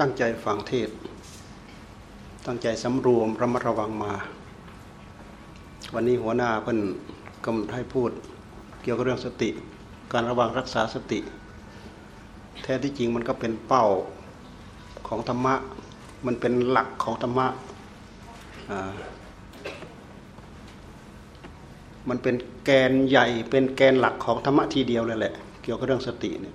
ตั้งใจฟังเทศ ตั้งใจสำรวมระมัดระวังมา วันนี้หัวหน้าเพิ่นกำหนดให้พูด เกี่ยวกับเรื่องสติ การระวังรักษาสติ แท้ที่จริงมันก็เป็นเป้าของธรรมะ มันเป็นหลักของธรรมะ มันเป็นแกนใหญ่ เป็นแกนหลักของธรรมะทีเดียวเลยแหละ เกี่ยวกับเรื่องสติเนี่ย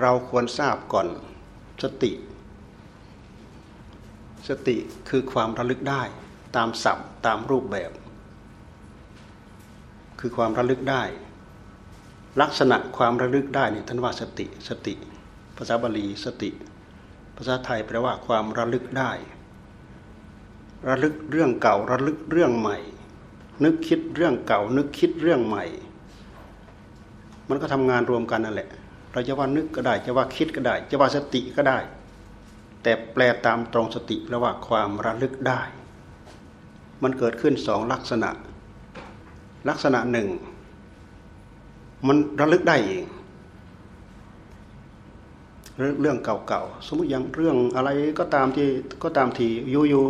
เราควรทราบก่อนสติ สติคือความระลึกได้ตามศัพท์ตามรูปแบบ คือความระลึกได้ ลักษณะความระลึกได้นี่ท่านว่าสติสติ ภาษาบาลีสติ ภาษาไทยแปลว่าความระลึกได้ ระลึกเรื่องเก่าระลึกเรื่องใหม่ นึกคิดเรื่องเก่า นึกคิดเรื่องใหม่ มันก็ทำงานรวมกันนั่นแหละ เราจะว่านึกก็ได้ จะว่าคิดก็ได้ จะว่าสติก็ได้ แต่แปลตามตรงสติแปลว่าความระลึกได้ มันเกิดขึ้นสองลักษณะ ลักษณะหนึ่ง มันระลึกได้เองเรื่องเก่าๆ สมมติอย่างเรื่องอะไรก็ตามที่ก็ตามที่อยู่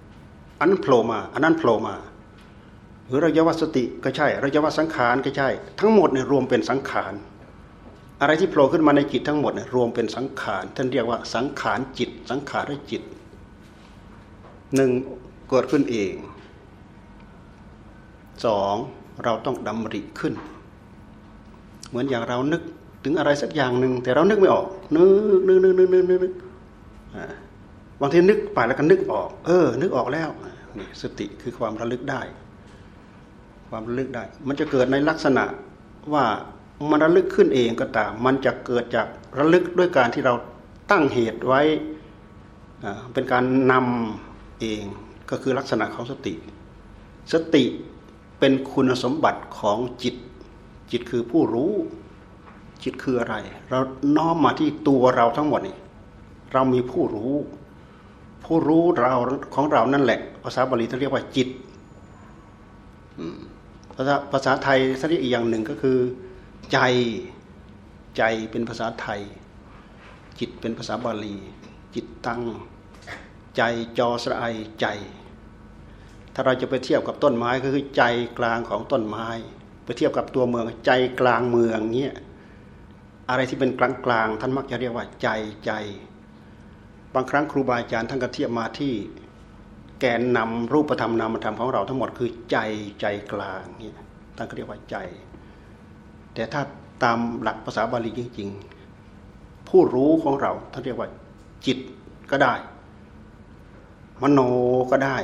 ๆอันนั้นโผล่มา อันนั้นโผล่มา หรือเราจะว่าสติก็ใช่ เราจะว่าสังขารก็ใช่ ทั้งหมดเนี่ยรวมเป็นสังขาร อะไรที่โผล่ขึ้นมาในจิตทั้งหมดเนี่ยรวมเป็นสังขารท่านเรียกว่าสังขารจิต สังขารจิตหนึ่งเกิดขึ้นเองสองเราต้องดำริขึ้น เหมือนอย่างเรานึกถึงอะไรสักอย่างหนึ่งแต่เรานึกไม่ออกนึกนึกนึกนึกนึกนึกนึกบางทีนึกไปแล้วก็นึกออก เออ นึกออกแล้วนี่สติคือความระลึกได้ ความระลึกได้ มันจะเกิดในลักษณะว่า มันระลึกขึ้นเองก็ตาม มันจะเกิดจากระลึกด้วยการที่เราตั้งเหตุไว้เป็นการนำเองก็คือลักษณะของสติ สติเป็นคุณสมบัติของจิต จิตคือผู้รู้ จิตคืออะไร เราน้อมมาที่ตัวเราทั้งหมดนี่เรามีผู้รู้ ผู้รู้เราของเรานั่นแหละ ภาษาบาลีเขาเรียกว่าจิตภาษาภาษาไทยถ้าเรียกอีกอย่างหนึ่งก็คือ ใจใจเป็นภาษาไทย จิตเป็นภาษาบาลี จิตตัง ใจจอสระไอใจ ถ้าเราจะไปเทียบกับต้นไม้ก็คือใจกลางของต้นไม้ ไปเทียบกับตัวเมืองใจกลางเมืองเนี้ยอะไรที่เป็นกลางกลางท่านมักจะเรียกว่าใจใจ บางครั้งครูบาอาจารย์ท่านก็เทียบมาที่แกนนำรูปธรรมนามธรรมของเราทั้งหมดคือใจใจกลางนี่ท่านก็เรียกว่าใจ แต่ถ้าตามหลักภาษาบาลีจริงๆ ผู้รู้ของเราท่านเรียกว่า จิตก็ได้ มโนก็ได้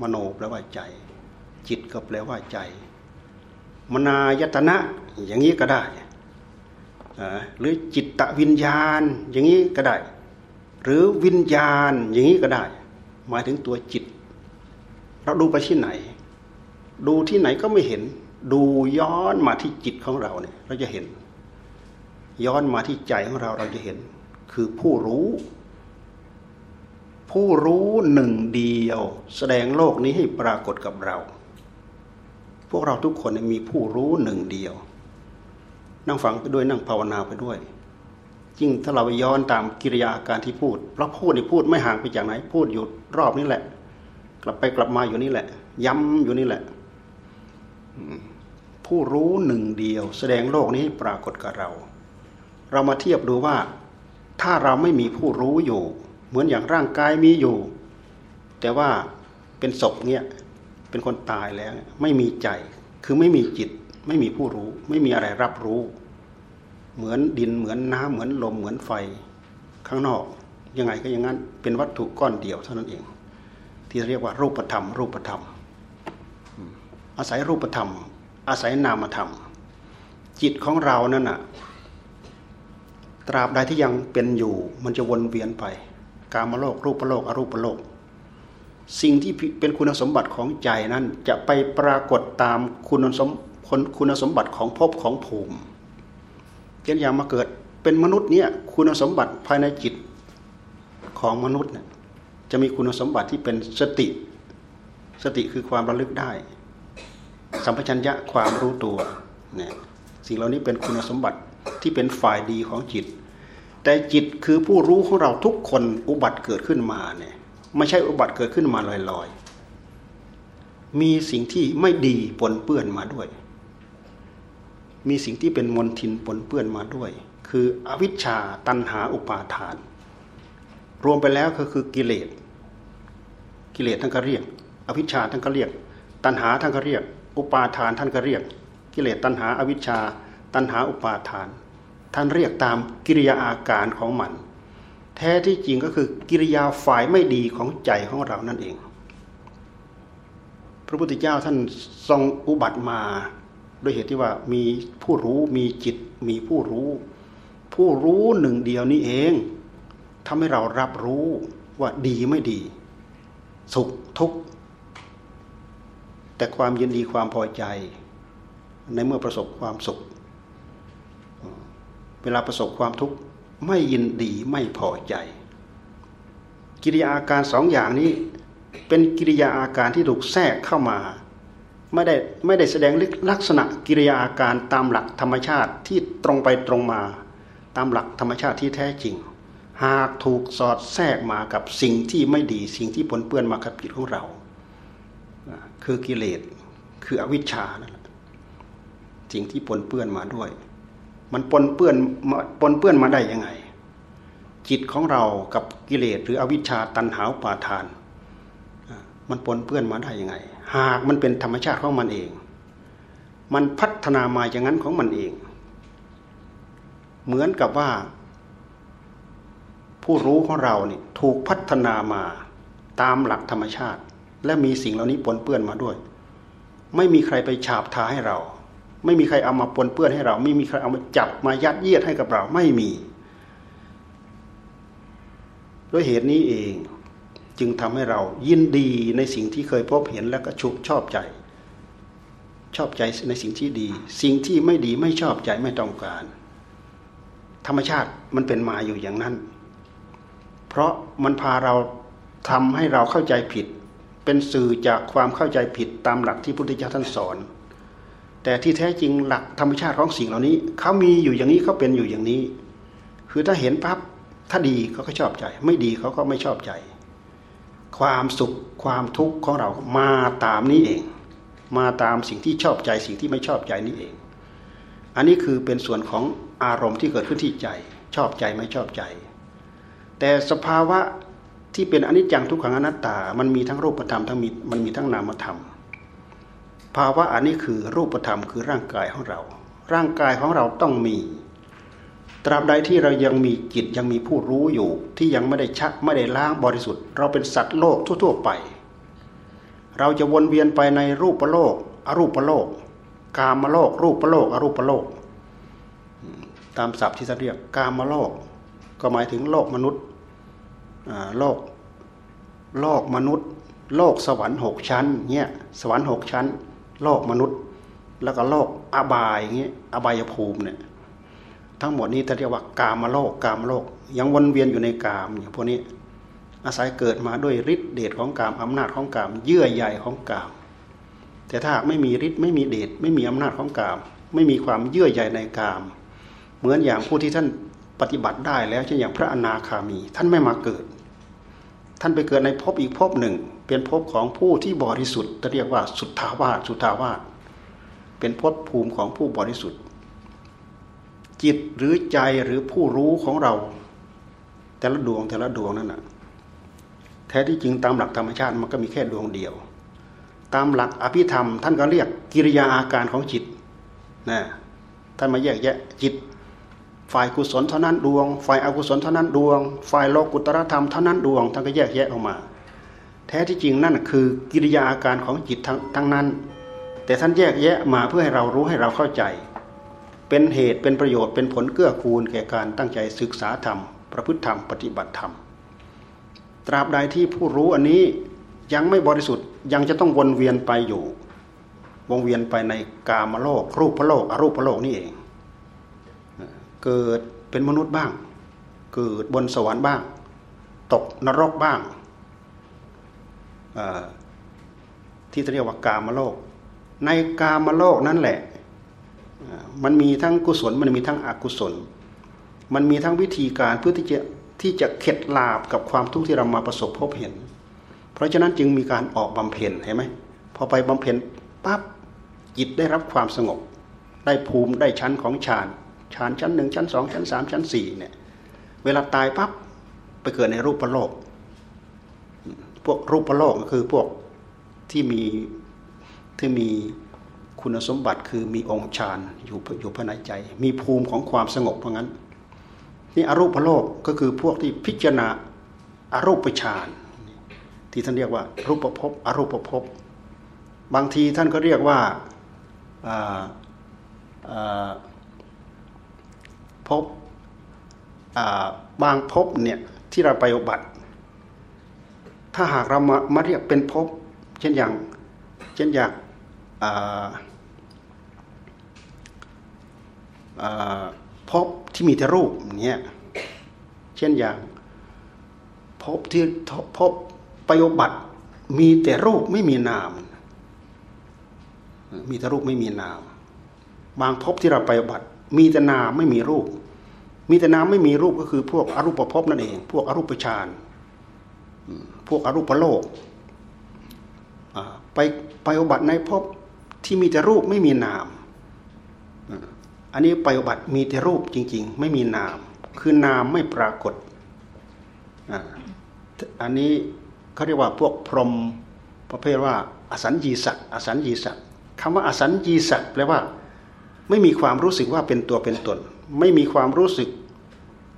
มโนแปลว่าใจ จิตก็แปลว่าใจ มนายตนะอย่างนี้ก็ได้หรือจิตตวิญญาณอย่างนี้ก็ได้ หรือวิญญาณอย่างนี้ก็ได้ หมายถึงตัวจิต เราดูไปที่ไหน ดูที่ไหนก็ไม่เห็น ดูย้อนมาที่จิตของเราเนี่ย เราจะเห็น ย้อนมาที่ใจของเราเราจะเห็น คือผู้รู้ ผู้รู้หนึ่งเดียว แสดงโลกนี้ให้ปรากฏกับเรา พวกเราทุกคนมีผู้รู้หนึ่งเดียว นั่งฟังไปด้วยนั่งภาวนาไปด้วยยิ่งถ้าเราไปย้อนตามกิริยาการที่พูดเราพูดนี่พูดไม่ห่างไปจากไหน พูดอยู่รอบนี้แหละ กลับไปกลับมาอยู่นี่แหละ ย้ำอยู่นี่แหละ ผู้รู้หนึ่งเดียว แสดงโลกนี้ปรากฏกับเรา เรามาเทียบดูว่า ถ้าเราไม่มีผู้รู้อยู่ เหมือนอย่างร่างกายมีอยู่ แต่ว่าเป็นศพเนี่ยเป็นคนตายแล้วไม่มีใจคือไม่มีจิต ไม่มีผู้รู้ ไม่มีอะไรรับรู้ เหมือนดินเหมือนน้ำเหมือนลมเหมือนไฟ ข้างนอกยังไงก็อย่างนั้นเป็นวัตถุก้อนเดียวเท่านั้นเอง ที่เรียกว่ารูปธรรมรูปธรรม อาศัยรูปธรรม อาศัยนามธรรม จิตของเรานั่นน่ะตราบใดที่ยังเป็นอยู่ มันจะวนเวียนไป กามโลกรูปโลกอรูปโลก สิ่งที่เป็นคุณสมบัติของใจนั้นจะไปปรากฏตามคุณสมคุณสมบัติของภพของภูมิเช่นอย่างมาเกิดเป็นมนุษย์เนี่ยคุณสมบัติภายในจิตของมนุษย์เนี่ยจะมีคุณสมบัติที่เป็นสติ สติคือความระลึกได้ สัมปชัญญะความรู้ตัวเนี่ยสิ่งเหล่านี้เป็นคุณสมบัติที่เป็นฝ่ายดีของจิต แต่จิตคือผู้รู้ของเราทุกคนอุบัติเกิดขึ้นมาเนี่ยไม่ใช่อุบัติเกิดขึ้นมาลอยๆ มีสิ่งที่ไม่ดีปนเปื้อนมาด้วย มีสิ่งที่เป็นมลทินปนเปื้อนมาด้วย คืออวิชชาตันหาอุปาทาน รวมไปแล้วก็คือกิเลส กิเลสท่านก็เรียก อวิชชาท่านก็เรียก ตันหาท่านก็เรียก อุปาทานท่านก็เรียก กิเลสตันหาอวิชชา ตันหาอุปาทาน ท่านเรียกตามกิริยาอาการของมัน แท้ที่จริงก็คือกิริยาฝ่ายไม่ดีของใจของเรานั่นเอง พระพุทธเจ้าท่านทรงอุบัติมาด้วยเหตุที่ว่ามีผู้รู้มีจิตมีผู้รู้ ผู้รู้หนึ่งเดียวนี้เองทำให้เรารับรู้ว่าดีไม่ดี สุขทุกข์ แต่ความยินดีความพอใจ ในเมื่อประสบความสุข เวลาประสบความทุกข์ไม่ยินดีไม่พอใจ กิริยาอาการสองอย่างนี้ เป็นกิริยาอาการที่ถูกแทรกเข้ามา ไม่ได้ไม่ได้แสดงลักษณะกิริยาอาการตามหลักธรรมชาติที่ตรงไปตรงมา ตามหลักธรรมชาติที่แท้จริง หากถูกสอดแทรกมากับสิ่งที่ไม่ดีสิ่งที่ปนเปื้อนมากับจิตของเรา คือกิเลสคืออวิชชานั่นแหละสิ่งที่ปนเปื้อนมาด้วย มันปนเปื้อนปนเปื้อนมาได้ยังไง จิตของเรากับกิเลสหรืออวิชชาตันหาปาทาน มันปนเปื้อนมาได้ยังไง หากมันเป็นธรรมชาติของมันเอง มันพัฒนามาอย่างนั้นของมันเอง เหมือนกับว่า ผู้รู้ของเราเนี่ยถูกพัฒนามาตามหลักธรรมชาติ และมีสิ่งเหล่านี้ปนเปื้อนมาด้วย ไม่มีใครไปฉาบทาให้เรา ไม่มีใครเอามาปนเปื้อนให้เรา ไม่มีใครเอามาจับมายัดเยียดให้กับเราไม่มี ด้วยเหตุนี้เองจึงทำให้เรายินดีในสิ่งที่เคยพบเห็นแล้วก็ชุบชอบใจ ชอบใจในสิ่งที่ดี สิ่งที่ไม่ดีไม่ชอบใจไม่ต้องการ ธรรมชาติมันเป็นมาอยู่อย่างนั้น เพราะมันพาเราทำให้เราเข้าใจผิด เป็นสื่อจากความเข้าใจผิดตามหลักที่พุทธเจ้าท่านสอน แต่ที่แท้จริงหลักธรรมชาติของสิ่งเหล่านี้เขามีอยู่อย่างนี้เขาเป็นอยู่อย่างนี้ คือถ้าเห็นปั๊บถ้าดีเขาก็ชอบใจ ไม่ดีเขาก็ไม่ชอบใจ ความสุขความทุกข์ของเรามาตามนี้เอง มาตามสิ่งที่ชอบใจสิ่งที่ไม่ชอบใจนี้เอง อันนี้คือเป็นส่วนของอารมณ์ที่เกิดขึ้นที่ใจ ชอบใจไม่ชอบใจ แต่สภาวะ ที่เป็นอนิจจังทุกขังอนัตตา มันมีทั้งรูปธรรมทั้งมีมันมีทั้งนามธรรม ภาวะอันนี้คือรูปธรรมคือร่างกายของเรา ร่างกายของเราต้องมี ตราบใดที่เรายังมีจิตยังมีผู้รู้อยู่ ที่ยังไม่ได้ชักไม่ได้ล้างบริสุทธิ์ เราเป็นสัตว์โลกทั่ว ๆ ไป เราจะวนเวียนไปในรูปโลก อรูปโลก กามโลก รูปโลก อรูปโลก ตามศัพท์ที่เรียกกามโลก ก็หมายถึงโลกมนุษย์โลก โลกมนุษย์ โลกสวรรค์หกชั้นเนี่ยสวรรค์หกชั้น โลกมนุษย์ แล้วก็โลกอบายอย่างเงี้ยอบายภูมิเนี่ยทั้งหมดนี้ถ้าเรียกว่ากามโลกกามโลก ยังวนเวียนอยู่ในกามอย่างพวกนี้อาศัยเกิดมาด้วยฤทธิเดชของกามอำนาจของกามเยื่อใหญ่ของกาม แต่ถ้าไม่มีฤทธิ์ไม่มีเดชไม่มีอำนาจของกาม ไม่มีความเยื่อใหญ่ในกาม เหมือนอย่างผู้ที่ท่านปฏิบัติได้แล้วเช่นอย่างพระอนาคามี ท่านไม่มาเกิด ท่านไปเกิดในภพอีกภพหนึ่ง เป็นภพของผู้ที่บริสุทธิ์จะเรียกว่าสุทธาวาสสุทธาวาสเป็นภพภูมิของผู้บริสุทธิ์ จิตหรือใจหรือผู้รู้ของเรา แต่ละดวงแต่ละดวงนั่นนะแท้ที่จริงตามหลักธรรมชาติมันก็มีแค่ดวงเดียว ตามหลักอภิธรรม ท่านก็เรียกกิริยาอาการของจิตนะท่านมาแยกแยะจิต ฝ่ายกุศลเท่านั้นดวง ฝ่ายอกุศลเท่านั้นดวง ฝ่ายโลกุตรธรรมเท่านั้นดวงท่านก็แยกแยะออกมา แท้ที่จริงนั่นคือกิริยาอาการของจิตทั้งทั้งนั้น แต่ท่านแยกแยะมาเพื่อให้เรารู้ให้เราเข้าใจ เป็นเหตุเป็นประโยชน์เป็นผลเกื้อกูลแก่การตั้งใจศึกษาธรรม ประพฤติธรรมปฏิบัติธรรม ตราบใดที่ผู้รู้อันนี้ยังไม่บริสุทธิ์ยังจะต้องวนเวียนไปอยู่วงเวียนไปในกามโลกรูปโลกอรูปโลกนี่เอง เกิดเป็นมนุษย์บ้าง เกิดบนสวรรค์บ้าง ตกนรกบ้าง ที่เรียกว่ากามโลก ในกามโลกนั่นแหละ มันมีทั้งกุศลมันมีทั้งอกุศล มันมีทั้งวิธีการเพื่อที่จะที่จะเข็ดลาบกับความทุกข์ที่เรามาประสบพบเห็น เพราะฉะนั้นจึงมีการออกบำเพ็ญเห็นไหมพอไปบำเพ็ญปั๊บจิตได้รับความสงบ ได้ภูมิได้ชั้นของฌาน ฌานชั้นหนึ่งชั้นสองชั้นสามชั้นสี่เนี่ยเวลาตายปั๊บไปเกิดในรูปโลก พวกรูปโลกก็คือพวกที่มีที่มีคุณสมบัติคือมีองค์ฌานอยู่อยู่ภายในใจ มีภูมิของความสงบเพราะงั้น นี่อรูปโลกก็คือพวกที่พิจารณาอารูปฌานที่ท่านเรียกว่า รูปภพอรูปภพบางทีท่านก็เรียกว่า พบบางพบเนี่ยที่เราไปอุบัติ ถ้าหากเรามามาเรียกเป็นพบเช่นอย่างเช่นอย่างพบที่มีแต่รูปเนี่ยเช่นอย่างพบที่พบปฏิบัติมีแต่รูปไม่มีนาม มีแต่รูปไม่มีนาม บางพบที่เราไปบัติ มีแต่นามไม่มีรูป มีแต่นามไม่มีรูปก็คือพวกอรูปภพนั่นเอง พวกอรูปฌานพวกอรูปโลกไปไปอุบัติในภพที่มีแต่รูปไม่มีนาม อันนี้ไปอุบัติมีแต่รูปจริง ๆ ไม่มีนาม คือนามไม่ปรากฏอันนี้เขาเรียกว่าพวกพรหมประเภทว่า อสัญญีสัตว์อสัญญีสัตว์คำว่าอสัญญีสัตว์แปลว่า ไม่มีความรู้สึกว่าเป็นตัวเป็นตน ไม่มีความรู้สึก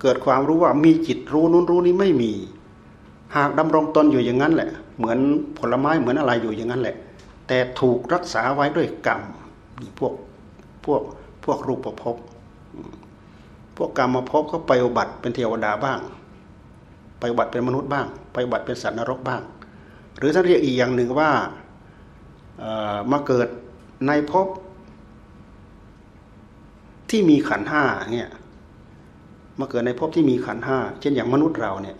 เกิดความรู้ว่ามีจิตรู้นู้นรู้นี้ไม่มี หากดำรงตนอยู่อย่างนั้นแหละ เหมือนผลไม้เหมือนอะไรอยู่อย่างนั้นแหละ แต่ถูกรักษาไว้ด้วยกรรมพวกพวกพวกรูปภพพวกกรรมมาพก็ไปอุบัติเป็นเทวดาบ้าง ไปบัติเป็นมนุษย์บ้าง ไปบัติเป็นสัตว์นรกบ้าง หรือท่านเรียกอีกอย่างหนึ่งว่ามาเกิดในภพ ที่มีขันห้าเนี่ยมาเกิดในภพที่มีขันห้าเช่นอย่างมนุษย์เราเนี่ย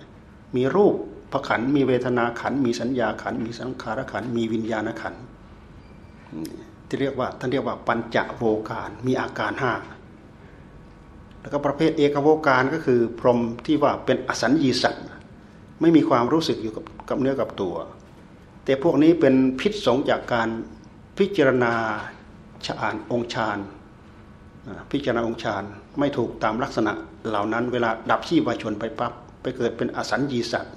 มีรูปพระขันมีเวทนาขันมีสัญญาขันมีสังขารขันมีวิญญาณขันที่เรียกว่าท่านเรียกว่าปัญจโวการมีอาการห้าแล้วก็ประเภทเอกโวการก็คือ พรหมที่ว่าเป็นอสัญญีสัตว์ไม่มีความรู้สึกอยู่กับกับเนื้อกับตัว แต่พวกนี้เป็นพิษสงจากการพิจารณาฌานองค์ฌาน พิจารณาองค์ฌานไม่ถูกตามลักษณะเหล่านั้น เวลาดับชีวชนไปปับ๊บไปเกิดเป็นอสัญญีสัตว์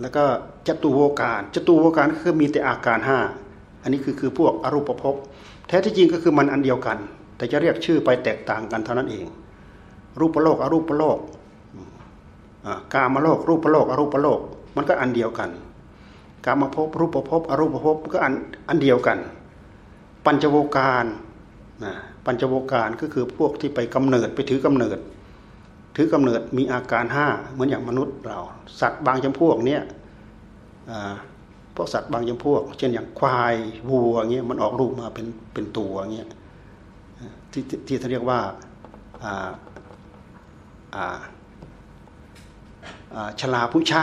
แล้วก็จตุโวการจตุโวการคือมีแต่อาการห้าอันนี้คือคือพวกอรูปภพแท้ที่จริงก็คือมันอันเดียวกัน แต่จะเรียกชื่อไปแตกต่างกันเท่านั้นเอง รูปโลกอรูปโลกกามโลก รูปโลกอรูปโลก มันก็อันเดียวกันกามภพรูปภพอรูปภพก็อันอันเดียวกัน ปัญจโวการ ปัญจโวการก็คือพวกที่ไปกำเนิดไปถือกำเนิด ถือกำเนิดมีอาการห้าเหมือนอย่างมนุษย์เรา สัตว์บางจำพวกเนี้ยพวกสัตว์บางจำพวก เช่นอย่างควายวัวเงี้ยมันออกลูกมาเป็นเป็นตัวเงี้ยที่ที่เขาเรียกว่าชลาพุชะ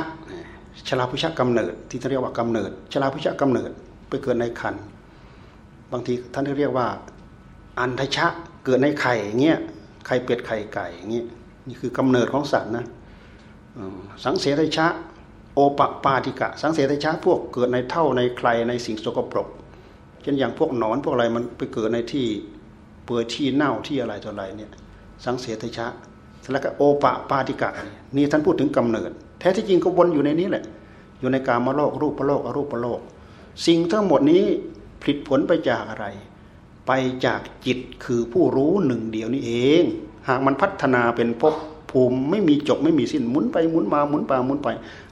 ชลาพุชะกำเนิด ที่เขาเรียกว่ากำเนิดชลาพุชะกำเนิดไปเกิดในคันบางทีท่านเรียกว่า อันทชะเกิดในไข่เงี้ยไข่เป็ดไข่ไก่เงี้ยนี่คือกำเนิดของสัตว์นะสังเสริชะโอปปาติกะ สังเสริชะพวกเกิดในเท่าในใครในสิ่งสกปรก เช่นอย่างพวกหนอนพวกอะไรมันไปเกิดในที่เปื่อยที่เน่าที่อะไรต่ออะไรเนี่ยสังเสริชะแล้วก็โอปะปาติกะนี่ท่านพูดถึงกำเนิด แท้ที่จริงก็วนอยู่ในนี้แหละ อยู่ในกามโลกรูปโลกอรูปโลก สิ่งทั้งหมดนี้ผลิตผลไปจากอะไร ไปจากจิตคือผู้รู้หนึ่งเดียวนี้เอง หากมันพัฒนาเป็นภพภูมิไม่มีจบไม่มีสิ้นหมุนไปหมุนมาหมุนไปหมุนไป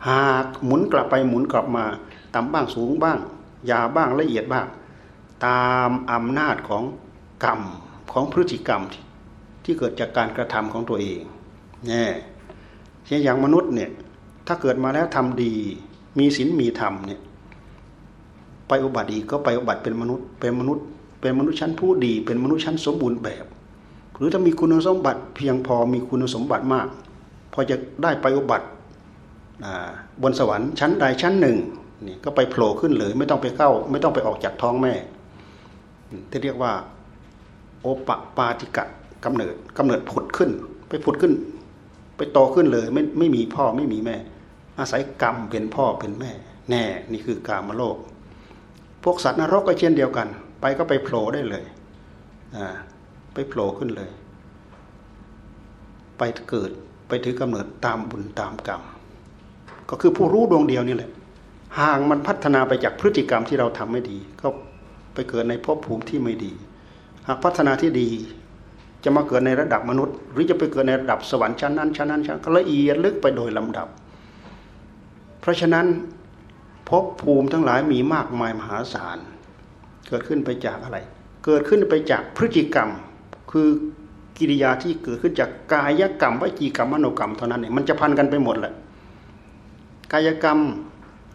หากหมุนกลับไปหมุนกลับมาต่ำบ้างสูงบ้างยาบ้างละเอียดบ้าง ตามอำนาจของกรรมของพฤติกรรมที่ที่เกิดจากการกระทำของตัวเองเนี่ยเช่นอย่างมนุษย์เนี่ยถ้าเกิดมาแล้วทำดี มีศีลมีธรรมเนี่ยไปอุบัติอีกก็ไปอุบัติเป็นมนุษย์เป็นมนุษย์ เป็นมนุษย์ชั้นผู้ดี เป็นมนุษย์ชั้นสมบูรณ์แบบ หรือถ้ามีคุณสมบัติเพียงพอมีคุณสมบัติมาก พอจะได้ไปอุบัติบนสวรรค์ชั้นใดชั้นหนึ่งนี่ก็ไปโผล่ขึ้นเลยไม่ต้องไปเข้า ไม่ต้องไปออกจากท้องแม่ที่เรียกว่า โอปปาติกะกำเนิดกำเนิดผุดขึ้น ไปผุดขึ้น ไปโตขึ้นเลยไม่ไม่มีพ่อไม่มีแม่ อาศัยกรรมเป็นพ่อเป็นแม่ แน่นี่คือกามโลก พวกสัตว์นรกก็เช่นเดียวกัน ไปก็ไปโผล่ได้เลยอ่าไปโผล่ขึ้นเลย ไปเกิดไปถือกำเนิดตามบุญตามกรรม ก็คือผู้รู้ดวงเดียวนี่แหละห่างมันพัฒนาไปจากพฤติกรรมที่เราทำไม่ดี ก็ไปเกิดในภพภูมิที่ไม่ดี หากพัฒนาที่ดีจะมาเกิดในระดับมนุษย์ หรือจะไปเกิดในระดับสวรรค์ชั้นนั้นชั้นนั้นชั้นก็ละเอียดลึกไปโดยลำดับ เพราะฉะนั้นภพภูมิทั้งหลายมีมากมายมหาศาล เกิดขึ้นไปจากอะไร เกิดขึ้นไปจากพฤติกรรม คือกิริยาที่เกิดขึ้นจากกายกรรมวิจีกรรมมโนกรรมเท่านั้นเองมันจะพันกันไปหมดแหละกายกรรม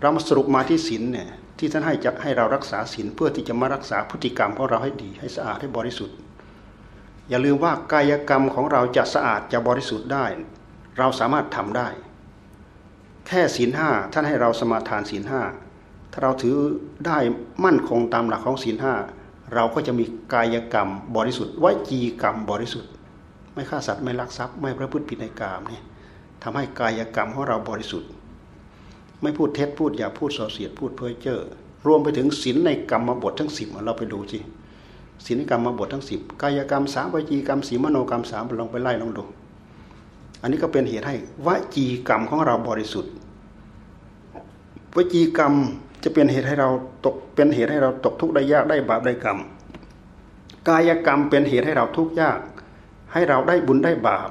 เรามาสรุปมาที่ศีลเนี่ยที่ท่านให้จะให้เรารักษาศีลเพื่อที่จะมารักษาพฤติกรรมของเราให้ดีให้สะอาดให้บริสุทธิ์ อย่าลืมว่ากายกรรมของเราจะสะอาดจะบริสุทธิ์ได้ เราสามารถทำได้ แค่ศีลห้าท่านให้เราสมาทานศีลห้า ถ้าเราถือได้มั่นคงตามหลักของศีลห้าเราก็จะมีกายกรรมบริสุทธิ์วจีกรรมบริสุทธิ์ ไม่ฆ่าสัตว์ไม่ลักทรัพย์ไม่ประพฤติผิดในกามเนี่ยทำให้กายกรรมของเราบริสุทธิ์ ไม่พูดเท็จพูดอย่าพูดส่อเสียดพูดเพ้อเจ้อรวมไปถึงศีลในกรรมบททั้งสิบเราไปดูสิศีลในกรรมบททั้งสิบกายกรรมสามวจีกรรมสีมโนกรรมสามลองไปไล่ลองดู อันนี้ก็เป็นเหตุให้วจีกรรมของเราบริสุทธิ์วจีกรรม จะเป็นเหตุให้เราตกเป็นเหตุให้เราตกทุกข์ได้ยากได้บาปได้กรรม กายกรรมเป็นเหตุให้เราทุกข์ยาก ให้เราได้บุญได้บาป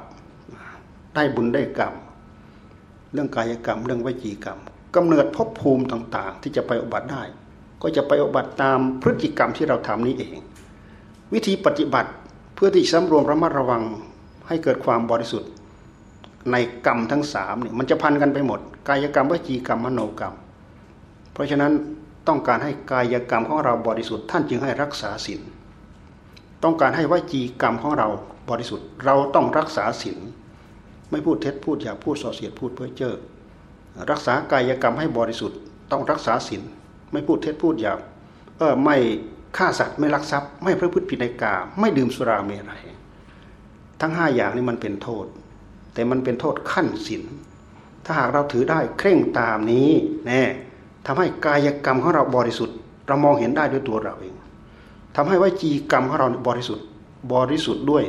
ได้บุญได้กรรม เรื่องกายกรรมเรื่องวจีกรรมกำเนิดภพภูมิต่างๆ ที่จะไปอุบัติได้ ก็จะไปอุบัติตามพฤติกรรมที่เราทำนี้เอง วิธีปฏิบัติเพื่อที่สำรวมระมัดระวังให้เกิดความบริสุทธิ์ในกรรมทั้งสามเนี่ยมันจะพันกันไปหมด กายกรรมวจีกรรมมโนกรรม เพราะฉะนั้นต้องการให้กายกรรมของเราบริสุทธิ์ท่านจึงให้รักษาศีลต้องการให้วจีกรรมของเราบริสุทธิ์ เราต้องรักษาศีลไม่พูดเท็จพูดอย่าพูดส่อเสียดพูดเพ้อเจ้อรักษากายกรรมให้บริสุทธิ์ ต้องรักษาศีลไม่พูดเท็จพูดหยาบเออไม่ฆ่าสัตว์ไม่ลักทรัพย์ ไม่พระพุทธผิดในกาไม่ดื่มสุราเมรัยทั้งห้าอย่างนี้มันเป็นโทษ แต่มันเป็นโทษขั้นศีลถ้าหากเราถือได้เคร่งตามนี้แน่ ทำให้กายกรรมของเราบริสุทธิ์ เรามองเห็นได้ด้วยตัวเราเองทำให้วจีกรรมของเราบริสุทธิ์บริสุทธิ์ด้วย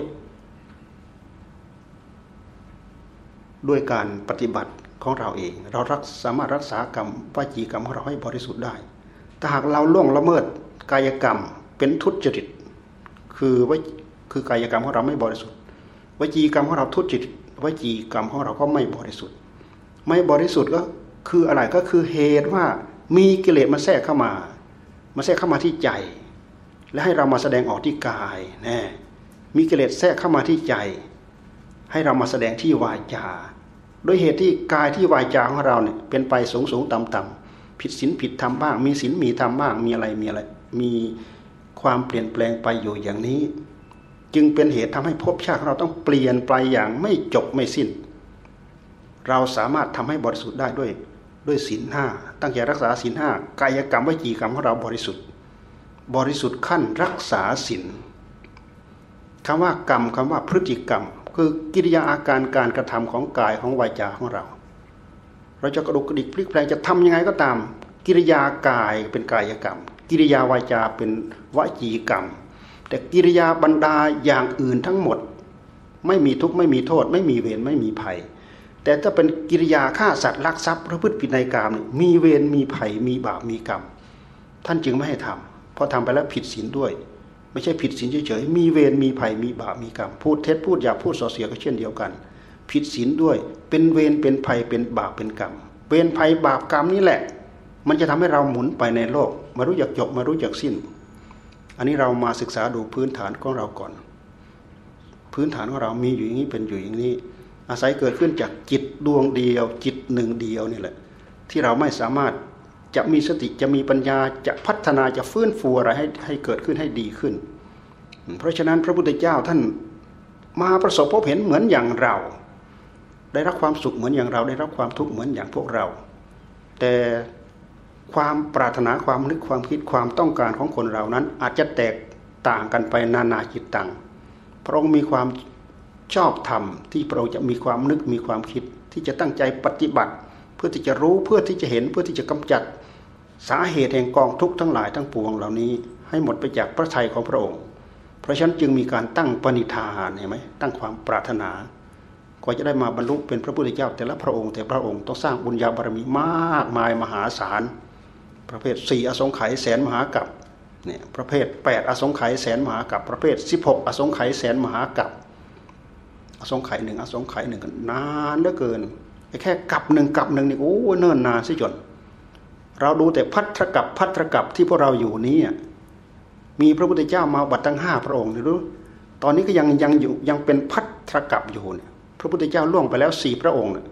ด้วยการปฏิบัติของเราเอง เรารักสามารถรักษากรรมวจีกรรมของเราให้บริสุทธิ์ได้ถ้าหากเราล่วงละเมิดกายกรรมเป็นทุจริต คือว่าคือกายกรรมของเราไม่บริสุทธิ์วจีกรรมของเราทุจริตวจีกรรมของเราก็ไม่บริสุทธิ์ ไม่บริสุทธิ์ก็ คืออะไรก็คือเหตุว่ามีกิเลสมาแทรกเข้ามา มาแทรกเข้ามาที่ใจ และให้เรามาแสดงออกที่กายแน่มีกิเลสแทรกเข้ามาที่ใจ ให้เรามาแสดงที่วาจาโดยเหตุที่กายที่วายจาของเราเนี่ยเป็นไปสูงสูงต่ำต่ำผิดศีลผิดธรรมบ้าง มีศีลมีธรรมบ้างมีอะไรมีอะไรมีความเปลี่ยนแปลงไปอยู่อย่างนี้ จึงเป็นเหตุทำให้ภพชาติของเราต้องเปลี่ยนไปอย่างไม่จบไม่สิ้น เราสามารถทำให้บริสุทธิ์ได้ด้วย ด้วยศีลห้าตั้งใจรักษาศีลห้ากายกรรมวิจีกรรมของเราบริสุทธิ์ บริสุทธิ์ขั้นรักษาศีลคำว่ากรรมคำว่าพฤติกรรม คือกิริยาอาการการกระทำของกายของวาจาของเรา เราจะกระดุกกระดิกพลิกแปลงจะทำยังไงก็ตาม กิริยากายเป็นกายกรรม กิริยาวาจาเป็นวจีกรรม แต่กิริยาบรรดาอย่างอื่นทั้งหมด ไม่มีทุกข์ไม่มีโทษ ไม่มีเวรไม่มีภัย แต่ถ้าเป็นกิริยาฆ่าสัตว์ลักทรัพย์พระพฤติผิดในกรรมมีเวรมีภัยมีบาปมีกรรม ท่านจึงไม่ให้ทำเพราะทำไปแล้วผิดศีลด้วย ไม่ใช่ผิดศีลเฉยๆมีเวรมีภัยมีบาปมีกรรม พูดเท็จพูดหยาพูดส่อเสียก็เช่นเดียวกัน ผิดศีลด้วย เป็นเวรเป็นภัยเป็นบาปเป็นกรรมเวรภัยบาปกรรมนี่แหละ มันจะทำให้เราหมุนไปในโลกมารู้จักจบมารู้จักสิ้น อันนี้เรามาศึกษาดูพื้นฐานของเราก่อน พื้นฐานของเรามีอยู่อย่างนี้เป็นอยู่อย่างนี้ อาศัยเกิดขึ้นจากจิตดวงเดียว จิตหนึ่งเดียวนี่แหละ ที่เราไม่สามารถจะมีสติจะมีปัญญาจะพัฒนาจะฟื้นฟูอะไรให้ให้เกิดขึ้นให้ดีขึ้น เพราะฉะนั้นพระพุทธเจ้าท่านมาประสบพบเห็นเหมือนอย่างเรา ได้รับความสุขเหมือนอย่างเรา ได้รับความทุกข์เหมือนอย่างพวกเรา แต่ความปรารถนาความนึกความคิดความต้องการของคนเรานั้น อาจจะแตกต่างกันไปนานาจิตตังพระองค์มีความ ชอบธรรมที่พระองค์จะมีความนึกมีความคิด ที่จะตั้งใจปฏิบัติ เพื่อที่จะรู้เพื่อที่จะเห็นเพื่อที่จะกำจัด สาเหตุแห่งกองทุกข์ทั้งหลายทั้งปวงเหล่านี้ ให้หมดไปจากพระทัยของพระองค์ เพราะฉะนั้นจึงมีการตั้งปณิธานเห็นไหมตั้งความปรารถนาก็จะได้มาบรรลุเป็นพระพุทธเจ้า แต่ละพระองค์แต่พระองค์ต้องสร้างบุญญาบารมีมากมายมหาศาลประเภทสี่อสงไขยแสนมหากับเนี่ยประเภทแปดอสงไขยแสนมหากับประเภทสิบหกอสงไขยแสนมหากับ อสงไขยหนึ่งอสงไขยหนึ่งนานเหลือเกินไอแค่กับหนึ่งกับหนึ่งนี่โอ้เนิ่นนานสิจน เราดูแต่พัทธกับพัทธกับที่พวกเราอยู่นี้มีพระพุทธเจ้ามาบัตรทั้งห้าพระองค์รู้ตอนนี้ก็ยังยังอยู่ยังเป็นพัทธกับอยู่เนี่ยพระพุทธเจ้าล่วงไปแล้วสี่พระองค์เนี่ย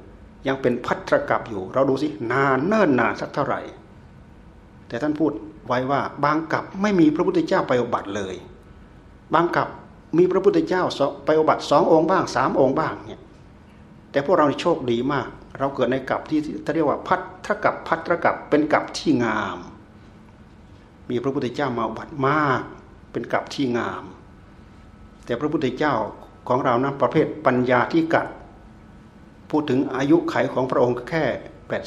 ยังเป็นพัทธกับอยู่ เราดูสินานเนิ่นนานสักเท่าไหร่ แต่ท่านพูดไว้ว่าบางกับไม่มีพระพุทธเจ้าไปอบัติเลย บางกับ มีพระพุทธเจ้าไปอบัติสององค์บ้างสามองค์บ้างเนี่ยแต่พวกเราโชคดีมาก เราเกิดในกับที่เรียกว่าพัทธกับพัทธกับเป็นกับที่งาม มีพระพุทธเจ้ามาบัติมาก เป็นกับที่งาม แต่พระพุทธเจ้าของเรานะประเภทปัญญาที่กัด พูดถึงอายุไขของพระองค์แค่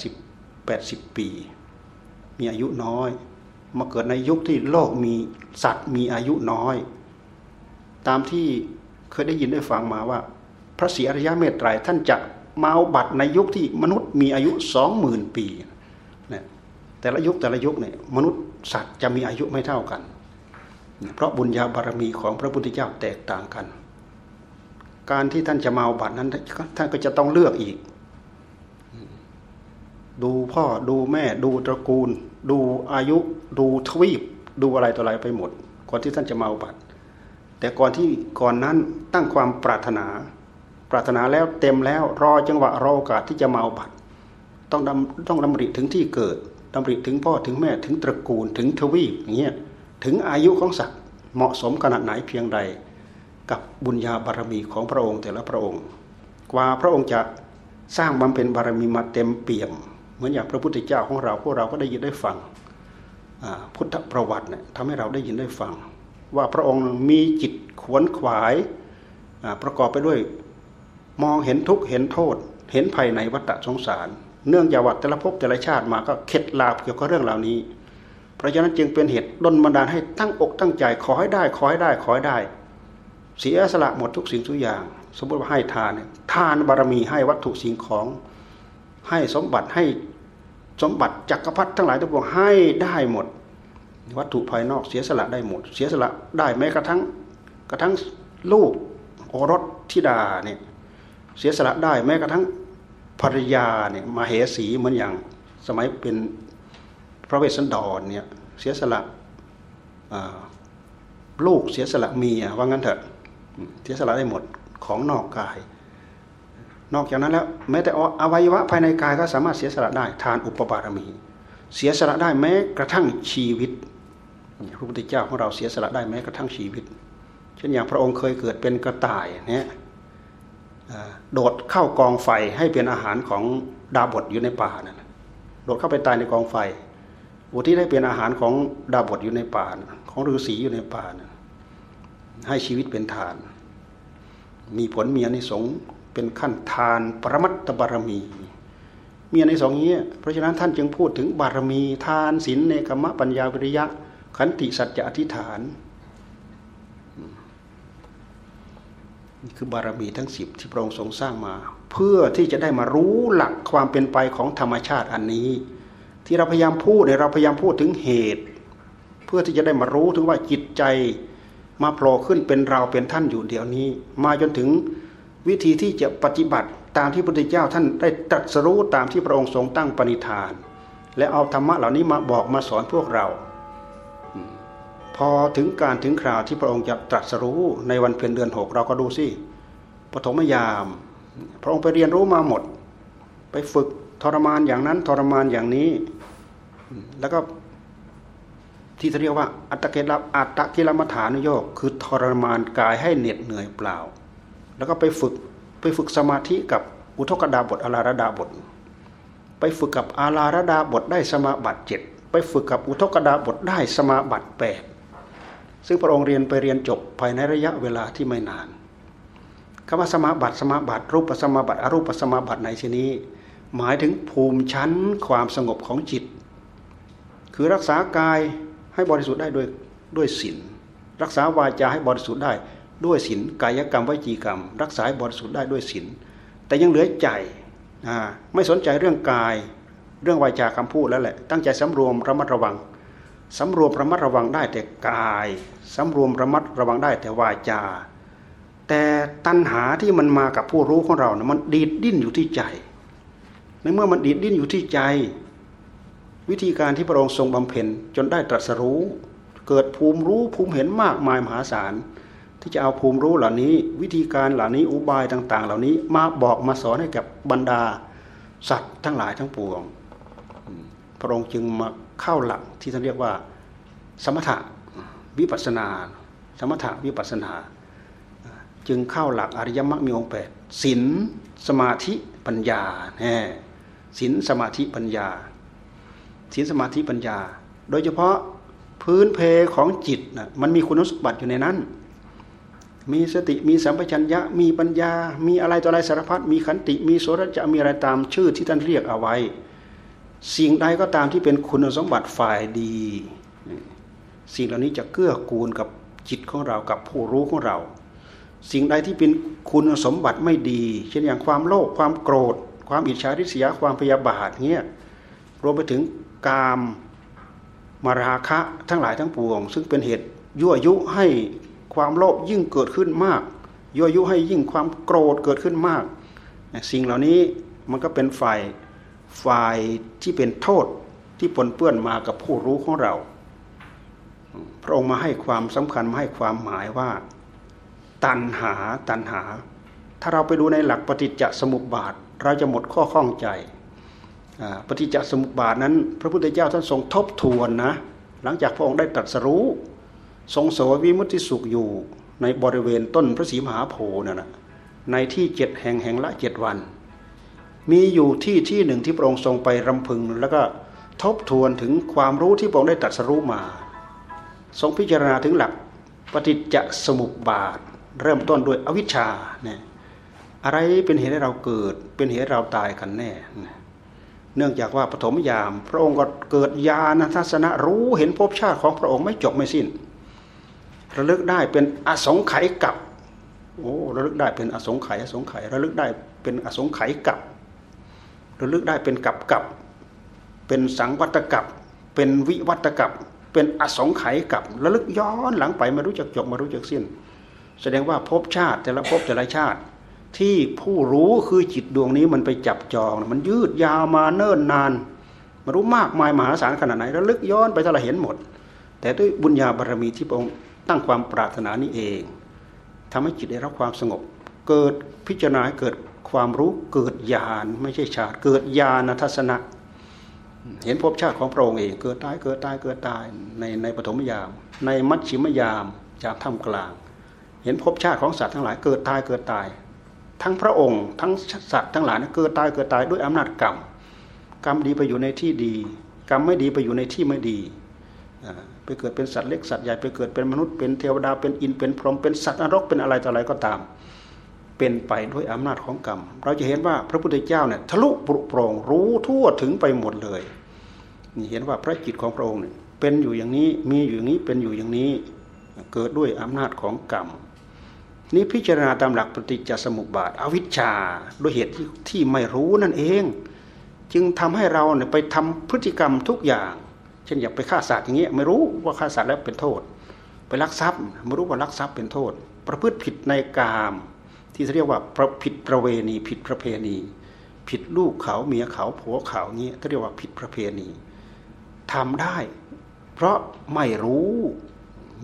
80 80 ปี มีอายุน้อย มาเกิดในยุคที่โลกมีสัตว์มีอายุน้อย ตามที่เคยได้ยินได้ฟังมาว่า พระศรีอริยะเมตไตรท่านจะมาเอาบัตรในยุคที่มนุษย์มีอายุสองหมื่นปีเนี่ยแต่ละยุคแต่ละยุคเนี่ยมนุษย์สัตว์จะมีอายุไม่เท่ากัน เพราะบุญญาบารมีของพระพุทธเจ้าแตกต่างกัน การที่ท่านจะมาบัตรนั้นท่านก็จะต้องเลือกอีก ดูพ่อดูแม่ดูตระกูล ดูอายุ ดูทวีป ดูอะไรต่ออะไรไปหมดก่อนที่ท่านจะมาบัตร แต่ก่อนที่ก่อนนั้นตั้งความปรารถนา ปรารถนาแล้วเต็มแล้วรอจังหวะรอโอกาสที่จะมาบัตรต้องดำต้องดำริถึงที่เกิดดำริถึงพ่อถึงแม่ถึงตระกูลถึงทวีปอย่างเงี้ยถึงอายุของสัตว์เหมาะสมขนาดไหนเพียงใด กับบุญญาบารมีของพระองค์แต่ละพระองค์ กว่าพระองค์จะสร้างบำเพ็ญบารมีมาเต็มเปี่ยม เหมือนอย่างพระพุทธเจ้าของเราพวกเราก็ได้ยินได้ฟังพุทธประวัติเนี่ยทำให้เราได้ยินได้ฟัง ว่าพระองค์มีจิตขวนขวายประกอบไปด้วยมองเห็นทุกข์เห็นโทษ เห็นภัยในวัฏสงสาร เนื่องจากวัฏแต่ละภพแต่ละชาติมาก็เข็ดลาบเกี่ยวกับเรื่องเหล่านี้ เพราะฉะนั้นจึงเป็นเหตุดลบันดาลให้ตั้งอกตั้งใจขอให้ได้ขอให้ได้ขอให้ได้ เสียสละหมดทุกสิ่งทุกอย่าง สมมติว่าให้ทานทานบารมีให้วัตถุสิ่งของให้สมบัติให้สมบัติจักรพรรดิทั้งหลายทั้งปวงให้ได้หมด วัตถุภายนอกเสียสละได้หมด เสียสละได้แม้กระทั่งกระทั่งลูกโอรสธิดาเนี่ยเสียสละได้แม้กระทั่งภรรยาเนี่ยมาเหสีเหมือนอย่างสมัยเป็นพระเวสสันดรเนี่ยเสียสละลูกเสียสละเมียว่างั้นเถอะเสียสละได้หมดของนอกกาย นอกจากนั้นแล้วแม้แต่อวัยวะภายในกายก็สามารถเสียสละได้ทานอุปบารมี เสียสละได้แม้กระทั่งชีวิต พระพุทธเจ้าของเราเสียสละได้แม้กระทั่งชีวิต เช่นอย่างพระองค์เคยเกิดเป็นกระต่ายเนี่ยโดดเข้ากองไฟให้เป็นอาหารของดาบดอยู่ในป่านั่นโดดเข้าไปตายในกองไฟอุทิศให้เป็นอาหารของดาบดอยู่ในป่าของฤาษีอยู่ในป่านะให้ชีวิตเป็นทาน มีผลมีอนิสงส์เป็นขั้นทานปรมัตตบารมีมีอนิสงส์นี้เพราะฉะนั้นท่านจึงพูดถึงบารมีทานศีลเนกมะปัญญาวิริยะ ขันติสัจจะอธิษฐาน นี่คือบารมีทั้งสิบที่พระองค์ทรงสร้างมา เพื่อที่จะได้มารู้หลักความเป็นไปของธรรมชาติอันนี้ ที่เราพยายามพูดเนี่ยเราพยายามพูดถึงเหตุ เพื่อที่จะได้มารู้ถึงว่าจิตใจมาโผล่ขึ้นเป็นเราเป็นท่านอยู่เดี๋ยวนี้ มาจนถึงวิธีที่จะปฏิบัติตามที่พระพุทธเจ้าท่านได้ตรัสรู้ตามที่พระองค์ทรงตั้งปณิธาน และเอาธรรมะเหล่านี้มาบอกมาสอนพวกเรา พอถึงการถึงคราวที่พระองค์จะตรัสรู้ในวันเพ็ญเดือนหกเราก็ดูสิปฐมยาม พระองค์ไปเรียนรู้มาหมด ไปฝึกทรมานอย่างนั้นทรมานอย่างนี้ แล้วก็ที่เรียกว่า อัตเกลอัตตะกิลมัฐานโยกคือทรมานกายให้เหน็ดเหนื่อยเปล่า แล้วก็ไปฝึกไปฝึกสมาธิกับอุทกดาบทอาราระดาบท ไปฝึกกับอาราระดาบทได้สมาบัติเจ็ด ไปฝึกกับอุทกดาบทได้สมาบัติแปดซึ่งพระองค์เรียนไปเรียนจบภายในระยะเวลาที่ไม่นานคำว่าสมาบัติสมาบัติรูปสมาบัติอรูปสมาบัติในที่นี้ หมายถึงภูมิชั้นความสงบของจิต คือรักษากายให้บริสุทธิ์ได้ด้วยด้วยศีลรักษาวาจาให้บริสุทธิ์ได้ด้วยศีลกายกรรมวจีกรรม รักษาบริสุทธิ์ได้ด้วยศีลแต่ยังเหลือใจไม่สนใจเรื่องกาย เรื่องวาจาคำพูดแล้วแหละตั้งใจสำรวมระมัดระวังสำรวมระมัดระวังได้แต่กายสำรวมระมัดระวังได้แต่วาจา แต่ตัณหาที่มันมากับผู้รู้ของเรานะมันดีดดิ้นอยู่ที่ใจ ในเมื่อมันดีดดิ้นอยู่ที่ใจ วิธีการที่พระองค์ทรงบำเพ็ญจนได้ตรัสรู้ เกิดภูมิรู้ภูมิเห็นมากมายมหาศาลที่จะเอาภูมิรู้เหล่านี้ วิธีการเหล่านี้อุบายต่าง ๆ เหล่านี้มาบอกมาสอนให้กับบรรดาสัตว์ทั้งหลายทั้งปวง ระองค์จึงมาเข้าหลักที่ท่านเรียกว่า สมถะวิปัสนา สมถะวิปัสนา จึงเข้าหลักอริยมรรคมีองค์แปดศีลสมาธิปัญญาแน่ศีลสมาธิปัญญาศีลสมาธิปัญญา โดยเฉพาะพื้นเพของจิตนะมันมีคุณสมบัติอยู่ในนั้น มีสติมีสัมปชัญญะมีปัญญา มีอะไรต่ออะไรสารพัดมีขันติมีโสรจะมีอะไรตามชื่อที่ท่านเรียกเอาไว้ สิ่งใดก็ตามที่เป็นคุณสมบัติฝ่ายดี สิ่งเหล่านี้จะเกื้อกูลกับจิตของเรากับผู้รู้ของเรา สิ่งใดที่เป็นคุณสมบัติไม่ดี เช่นอย่างความโลภความโกรธ ความอิจฉาริษยาความพยาบาทเงี้ยรวมไปถึงกามมาราคะทั้งหลายทั้งปวง ซึ่งเป็นเหตุยั่วยุให้ความโลภยิ่งเกิดขึ้นมาก ยั่วยุให้ยิ่งความโกรธเกิดขึ้นมาก สิ่งเหล่านี้มันก็เป็นฝ่าย ฝ่ายที่เป็นโทษที่ปนเปื้อนมากับผู้รู้ของเรา พระองค์มาให้ความสำคัญมาให้ความหมายว่า ตัณหาตัณหา ถ้าเราไปดูในหลักปฏิจจสมุปบาท เราจะหมดข้อข้องใจปฏิจจสมุปบาทนั้น พระพุทธเจ้าท่านทรงทบทวนนะ หลังจากพระองค์ได้ตรัสรู้ ทรงโสวิมุติสุขอยู่ในบริเวณต้นพระศรีมหาโพธิ์นั่นนะในที่เจ็ดแห่งแห่งละเจ็ดวัน มีอยู่ที่ที่หนึ่งที่พระองค์ทรงไปรำพึง แล้วก็ทบทวนถึงความรู้ที่พระองค์ได้ตรัสรู้มา ทรงพิจารณาถึงหลักปฏิจจสมุปบาท เริ่มต้นด้วยอวิชชาเนี่ยอะไรเป็นเหตุให้เราเกิด เป็นเหตุเราตายกันแน่ เนื่องจากว่าปฐมยาม พระองค์ก็เกิดญาณทัศนะรู้เห็นภพชาติของพระองค์ไม่จบไม่สิ้น ระลึกได้เป็นอสงไขยกับ โอ้ระลึกได้เป็นอสงไขยอสงไขยระลึกได้เป็นอสงไขยกับ ระลึกได้เป็นกับกับเป็นสังวัตกับเป็นวิวัตกับเป็นอสงไขยกับระลึกย้อนหลังไปไม่รู้จักจบไม่รู้จักสิ้น แสดงว่าภพชาติแต่ละภพแต่ละชาติ ที่ผู้รู้คือจิตดวงนี้มันไปจับจอง มันยืดยาวมาเนิ่นนานมารู้มากมายมหาศาลขนาดไหนระลึกย้อนไปถ้าเราเห็นหมด แต่ด้วยบุญญาบารมีที่พระองค์ตั้งความปรารถนานี้เองทำให้จิตได้รับความสงบ เกิดพิจารณาเกิด ความรู้เกิดญาณไม่ใช่ชาติเกิดญาณทัศนะ เห็นภพชาติของพระองค์เองเกิดตายเกิดตายเกิดตายในในปฐมยาม ในมัชชิมยามจากถ้ำกลาง เห็นภพชาติของสัตว์ทั้งหลายเกิดตายเกิดตาย ทั้งพระองค์ ทั้งสัตว์ทั้งหลายเกิดตายเกิดตายด้วยอำนาจกรรม กรรมดีไปอยู่ในที่ดี กรรมไม่ดีไปอยู่ในที่ไม่ดีไปเกิดเป็นสัตว์เล็กสัตว์ใหญ่ไปเกิดเป็นมนุษย์เป็นเทวดาเป็นอินเป็นพรหมเป็นสัตว์นรกเป็นอะไรต่ออะไรก็ตาม เป็นไปด้วยอำนาจของกรรม เราจะเห็นว่าพระพุทธเจ้าเนี่ยทะลุปรุโปร่งรู้ทั่วถึงไปหมดเลย นี่เห็นว่าพระจิตของพระองค์เนี่ยเป็นอยู่อย่างนี้มีอยู่อย่างนี้เป็นอยู่อย่างนี้เกิดด้วยอำนาจของกรรม นี่พิจารณาตามหลักปฏิจจสมุปบาท อวิชชาด้วยเหตุที่ที่ไม่รู้นั่นเอง จึงทำให้เราเนี่ยไปทำพฤติกรรมทุกอย่าง เช่นอยากไปฆ่าสัตว์อย่างเงี้ยไม่รู้ว่าฆ่าสัตว์แล้วเป็นโทษ ไปลักทรัพย์ไม่รู้ว่าลักทรัพย์เป็นโทษ ประพฤติผิดในกาม ที่เรียกว่าผิดประเวณี ผิดประเพณี ผิดลูกเขาเมียเขาผัวเขาเงี้ยเรียกว่าผิดประเพณีทำได้ เพราะไม่รู้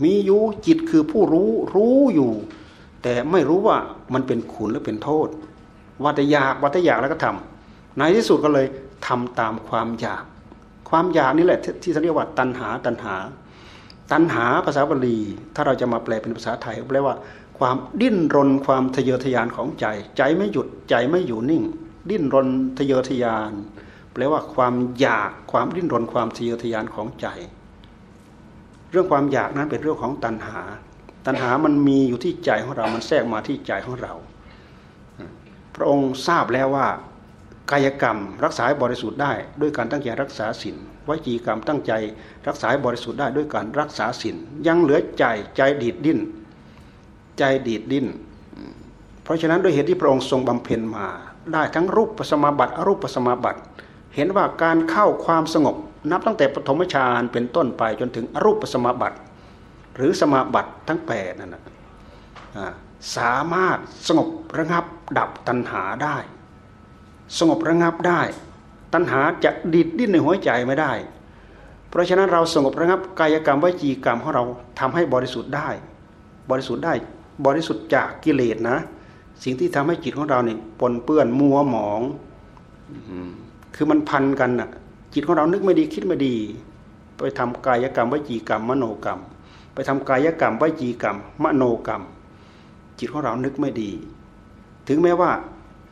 มีอยู่จิตคือผู้รู้รู้อยู่ แต่ไม่รู้ว่ามันเป็นขุนหรือเป็นโทษวัตยากวัตยากแล้วก็ทำในที่สุดก็เลยทำตามความอยาก ความอยากนี่แหละที่เขาเรียกว่าตัณหาตัณหา ตัณหาภาษาบาลีถ้าเราจะมาแปลเป็นภาษาไทยแปลว่า ความดิ้นรนความทะเยอทะยานของใจ ใจไม่หยุดใจไม่อยู่นิ่ง ดิ้นรนทะเยอทะยาน แปลว่าความอยากความดิ้นรนความทะเยอทะยานของใจ เรื่องความอยากนั้นเป็นเรื่องของตัณหา ตัณหามันมีอยู่ที่ใจของเรา มันแทรกมาที่ใจของเรา พระองค์ทราบแล้วว่ากายกรรมรักษาบริสุทธิ์ได้ด้วยการตั้งใจรักษาศีลวจีกรรมตั้งใจ รักษาบริสุทธิ์ได้ด้วยการรักษาศีลยังเหลือใจใจดีดดิ้น ใจดีดดิ้น เพราะฉะนั้นด้วยเหตุที่พระองค์ทรงบำเพ็ญมา ได้ทั้งรูปปัสมาบัติอรูปปัสมาบัติ เห็นว่าการเข้าความสงบ นับตั้งแต่ปฐมฌานเป็นต้นไปจนถึงอรูปปัสมาบัติ หรือสมาบัติทั้งแปดนั่นนะสามารถสงบระงับดับตัณหาได้ สงบระงับได้ ตัณหาจะดิดดิ้นในหัวใจไม่ได้ เพราะฉะนั้นเราสงบระงับกายกรรมวจีกรรมของเราทำให้บริสุทธิ์ได้ บริสุทธิ์ได้ บริสุทธิ์จากกิเลสนะ สิ่งที่ทำให้จิตของเราเนี่ยปนเปื้อนมัวหมองคือมันพันกันน่ะ จิตของเรานึกไม่ดีคิดไม่ดี ไปทำกายกรรมวจีกรรม มโนกรรม ไปทำกายกรรมวจีกรรม มโนกรรม จิตของเรานึกไม่ดี ถึงแม้ว่า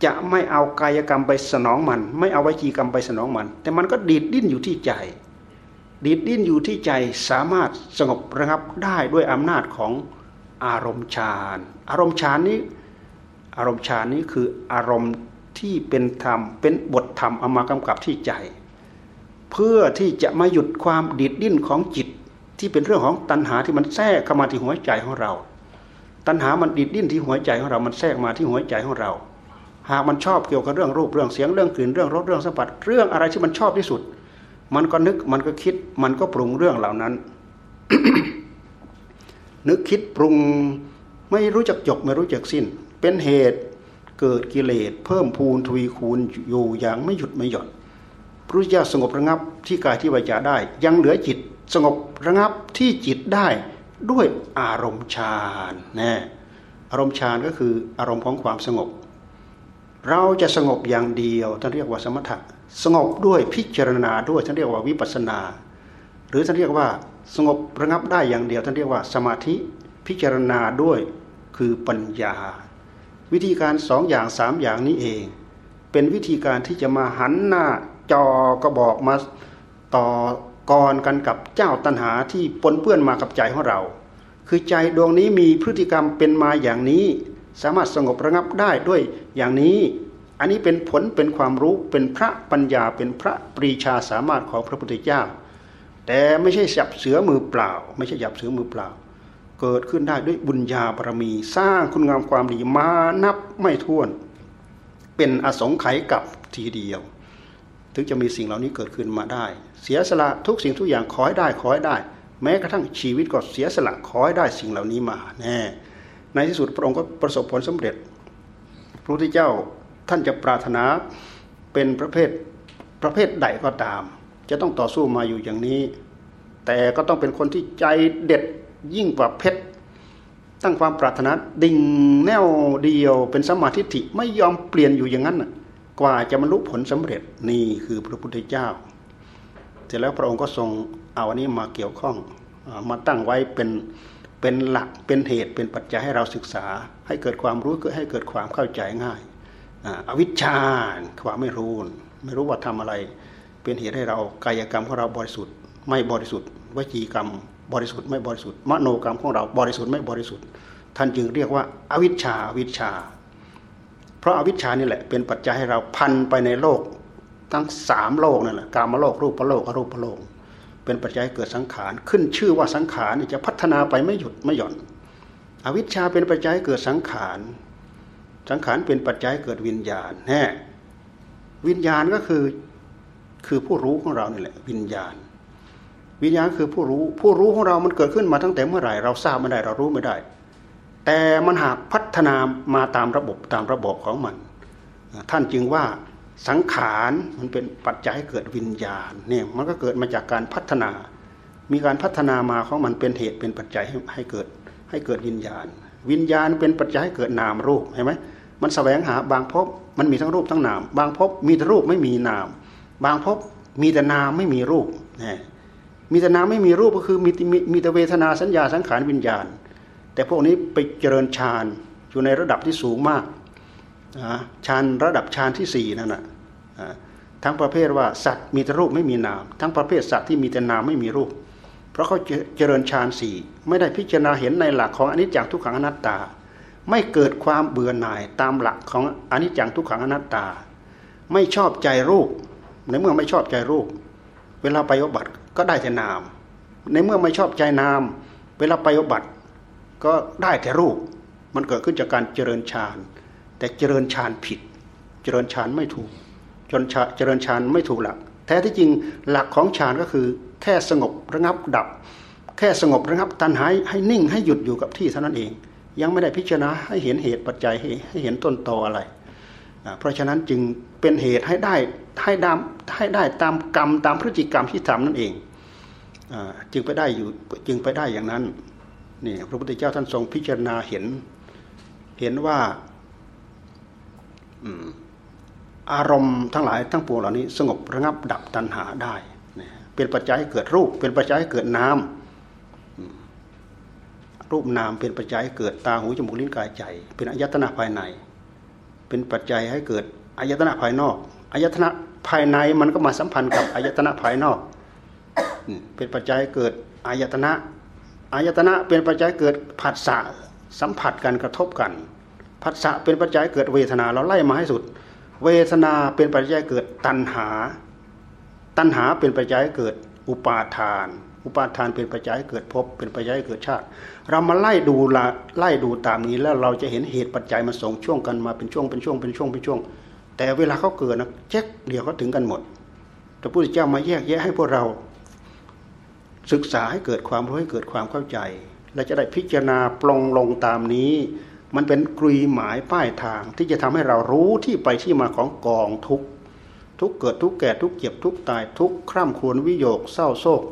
จะไม่เอากายกรรมไปสนองมัน ไม่เอาวจีกรรมไปสนองมัน แต่มันก็ดีดดิ้นอยู่ที่ใจ ดีดดิ้นอยู่ที่ใจสามารถสงบระงับได้ด้วยอำนาจของ อารมณ์ฌานอารมณ์ฌานนี้อารมณ์ฌานนี้คืออารมณ์ที่เป็นธรรมเป็นบทธรรมเอามากำกับที่ใจ เพื่อที่จะมาหยุดความดิดดิ้นของจิตที่เป็นเรื่องของตัณหาที่มันแทรกเข้ามาที่หัวใจของเรา ตัณหามันดิดดิ้นที่หัวใจของเรามันแทรกมาที่หัวใจของเรา หากมันชอบเกี่ยวกับเรื่องรูปเรื่องเสียงเรื่องกลิ่นเรื่องรสเรื่องสัมผัสเรื่องอะไรที่มันชอบที่สุด มันก็นึกมันก็คิดมันก็ปรุงเรื่องเหล่านั้น นึกคิดปรุงไม่รู้จักจบไม่รู้จักสิ้น เป็นเหตุเกิดกิเลส เพิ่มพูนทวีคูณอยู่อย่างไม่หยุดไม่หย่อนพระพุทธเจ้าสงบระงับที่กายที่วาจาได้ ยังเหลือจิตสงบระงับที่จิตได้ด้วยอารมณ์ฌานนะอารมณ์ฌานก็คืออารมณ์ของความสงบ เราจะสงบอย่างเดียวท่านเรียกว่าสมถะสงบด้วยพิจารณาด้วยท่านเรียกว่าวิปัสนา หรือท่านเรียกว่า สงบระงับได้อย่างเดียวท่านเรียกว่าสมาธิพิจารณาด้วยคือปัญญา วิธีการสองอย่างสามอย่างนี้เอง เป็นวิธีการที่จะมาหันหน้าจอกระบอกมาต่อกรกันกับเจ้าตัณหาที่ปนเปื้อนมากับใจของเรา คือใจดวงนี้มีพฤติกรรมเป็นมาอย่างนี้ สามารถสงบระงับได้ด้วยอย่างนี้ อันนี้เป็นผลเป็นความรู้เป็นพระปัญญาเป็นพระปรีชาสามารถของพระพุทธเจ้า แต่ไม่ใช่สับเสือมือเปล่า ไม่ใช่หยับเสือมือเปล่า เกิดขึ้นได้ด้วยบุญญาบารมี สร้างคุณงามความดีมานับไม่ถ้วน เป็นอสงไขยกับทีเดียว ถึงจะมีสิ่งเหล่านี้เกิดขึ้นมาได้ เสียสละทุกสิ่งทุกอย่างขอให้ได้ขอให้ได้ แม้กระทั่งชีวิตก็เสียสละขอให้ได้สิ่งเหล่านี้มาแน่ในที่สุดพระองค์ก็ประสบผลสำเร็จ พระพุทธเจ้าท่านจะปรารถนาเป็นประเภทประเภทใดก็ตาม จะต้องต่อสู้มาอยู่อย่างนี้ แต่ก็ต้องเป็นคนที่ใจเด็ดยิ่งกว่าเพชรตั้งความปรารถนาดิ่งแนวเดียวเป็นสมาธิิไม่ยอมเปลี่ยนอยู่อย่างนั้นกว่าจะบรรลุผลสำเร็จนี่คือพระพุทธเจ้า เสร็จแล้วพระองค์ก็ทรงเอาอันนี้มาเกี่ยวข้องมาตั้งไว้เป็นเป็นหลักเป็นเหตุเป็นปัจจัยให้เราศึกษา ให้เกิดความรู้ให้เกิดความเข้าใจง่ายอวิชชาความไม่รู้ ไม่รู้ว่าทำอะไร เป็นเหตุให้เรากายกรรมของเราบริสุทธิ์ ไม่บริสุทธิ์ วจีกรรม บริสุทธิ์ไม่บริสุทธิ์ มโนกรรมของเราบริสุทธิ์ไม่บริสุทธิ์ ท่านจึงเรียกว่าอาวิชชาอวิชชา เพราะอาวิชชานี่แหละเป็นปัจจัยให้เราพันไปในโลกทั้งสามโลกนั่นแหละกามโลกรูปโลกอรูปโลก เป็นปัจจัยเกิดสังขารขึ้นชื่อว่าสังขารจะพัฒนาไปไม่หยุดไม่หย่อน อวิชชาเป็นปัจจัยเกิดสังขาร สังขารเป็นปัจจัยเกิดวิญญาณแน่วิญญาณก็คือ คือผู้รู้ของเรานี่แหละ วิญญาณ วิญญาณคือผู้รู้ ผู้รู้ของเรามันเกิดขึ้นมาตั้งแต่เมื่อไหร่เราทราบไม่ได้เรารู้ไม่ได้ แต่มันหากพัฒนามาตามระบบตามระบบของมัน ท่านจึงว่าสังขารมันเป็นปัจจัยให้เกิดวิญญาณเนี่ยมันก็เกิดมาจากการพัฒนา มีการพัฒนามาของมันเป็นเหตุเป็นปัจจัยให้ให้เกิดให้เกิดวิญญาณ วิญญาณเป็นปัจจัยให้เกิดนามรูปเห็นไหมมันแสวงหาบางภพมันมีทั้งรูปทั้งนาม บางภพมีแต่รูปไม่มีนาม บางภพมีแต่นามไม่มีรูปนี่มีแต่นามไม่มีรูปก็คือมีมีแต่เวทนาสัญญาสังขารวิญญาณ แต่พวกนี้ไปเจริญฌานอยู่ในระดับที่สูงมากฌานระดับฌานที่สี่นั่นแหะทั้งประเภทว่าสัตว์มีแต่รูปไม่มีนาม ทั้งประเภทสัตว์ที่มีแต่นามไม่มีรูป เพราะเขาเจริญฌานสี่ไม่ได้พิจารณาเห็นในหลักของอนิจจังทุกขังอนัตตา ไม่เกิดความเบื่อหน่ายตามหลักของอนิจจังทุกขังอนัตตา ไม่ชอบใจรูป ในเมื่อไม่ชอบใจรูป เวลาไปอบัติก็ได้แต่นาม ในเมื่อไม่ชอบใจนาม เวลาไปอบัติก็ได้แต่รูป มันเกิดขึ้นจากการเจริญฌานแต่เจริญฌานผิด เจริญฌานไม่ถูกจนเจริญฌานไม่ถูกหลักแท้ที่จริงหลักของฌานก็คือ แค่สงบระงับดับ แค่สงบระงับตัณหายให้นิ่งให้หยุดอยู่กับที่เท่านั้นเอง ยังไม่ได้พิจารณาให้เห็นเหตุปัจจัยให้เห็นต้นตออะไร เพราะฉะนั้นจึงเป็นเหตุให้ได้ให้ดามให้ได้ตามกรรมตามพฤติกรรมที่ทำนั่นเองจึงไปได้อยู่จึงไปได้อย่างนั้นนี่พระพุทธเจ้าท่านทรงพิจารณาเห็น เห็นว่าอารมณ์ทั้งหลายทั้งปวงเหล่านี้ สงบระงับดับตัณหาได้ เป็นปัจจัยให้เกิดรูป เป็นปัจจัยให้เกิดนามรูปนามเป็นปัจจัยให้เกิดตาหูจมูกลิ้นกายใจ เป็นอายตนะภายใน เป็นปัจจัยให้เกิดอายตนะภายนอกอายตนะภายในมันก็มาสัมพันธ์กับอายตนะภายนอก เป็นปัจจัยเกิดอายตนะอายตนะเป็นปัจจัยเกิดผัสสะสัมผัสกันกระทบกันผัสสะเป็นปัจจัยเกิดเวทนาเราไล่มาให้สุด เวทนาเป็นปัจจัยเกิดตัณหา ตัณหาเป็นปัจจัยเกิดอุปาทาน อุปาทานเป็นปัจจัยเกิดภพเป็นปัจจัยเกิดชาติ เรามาไล่ดูละไล่ดูตามนี้แล้วเราจะเห็นเหตุปัจจัยมาส่งช่วงกันมาเป็นช่วงเป็นช่วงเป็นช่วงเป็นช่วง แต่เวลาเขาเกิดนะเจ๊กเดียวเขาถึงกันหมดพระพุทธเจ้ามาแยกแยะให้พวกเรา ศึกษาให้เกิดความรู้ให้เกิดความเข้าใจ และจะได้พิจารณาปลงลงตามนี้ มันเป็นกรีหมายป้ายทางที่จะทำให้เรารู้ที่ไปที่มาของกองทุกทุกเกิดทุกแก่ทุกเจ็บทุกตายทุกคร่ำควรวิโยกเศร้าโศก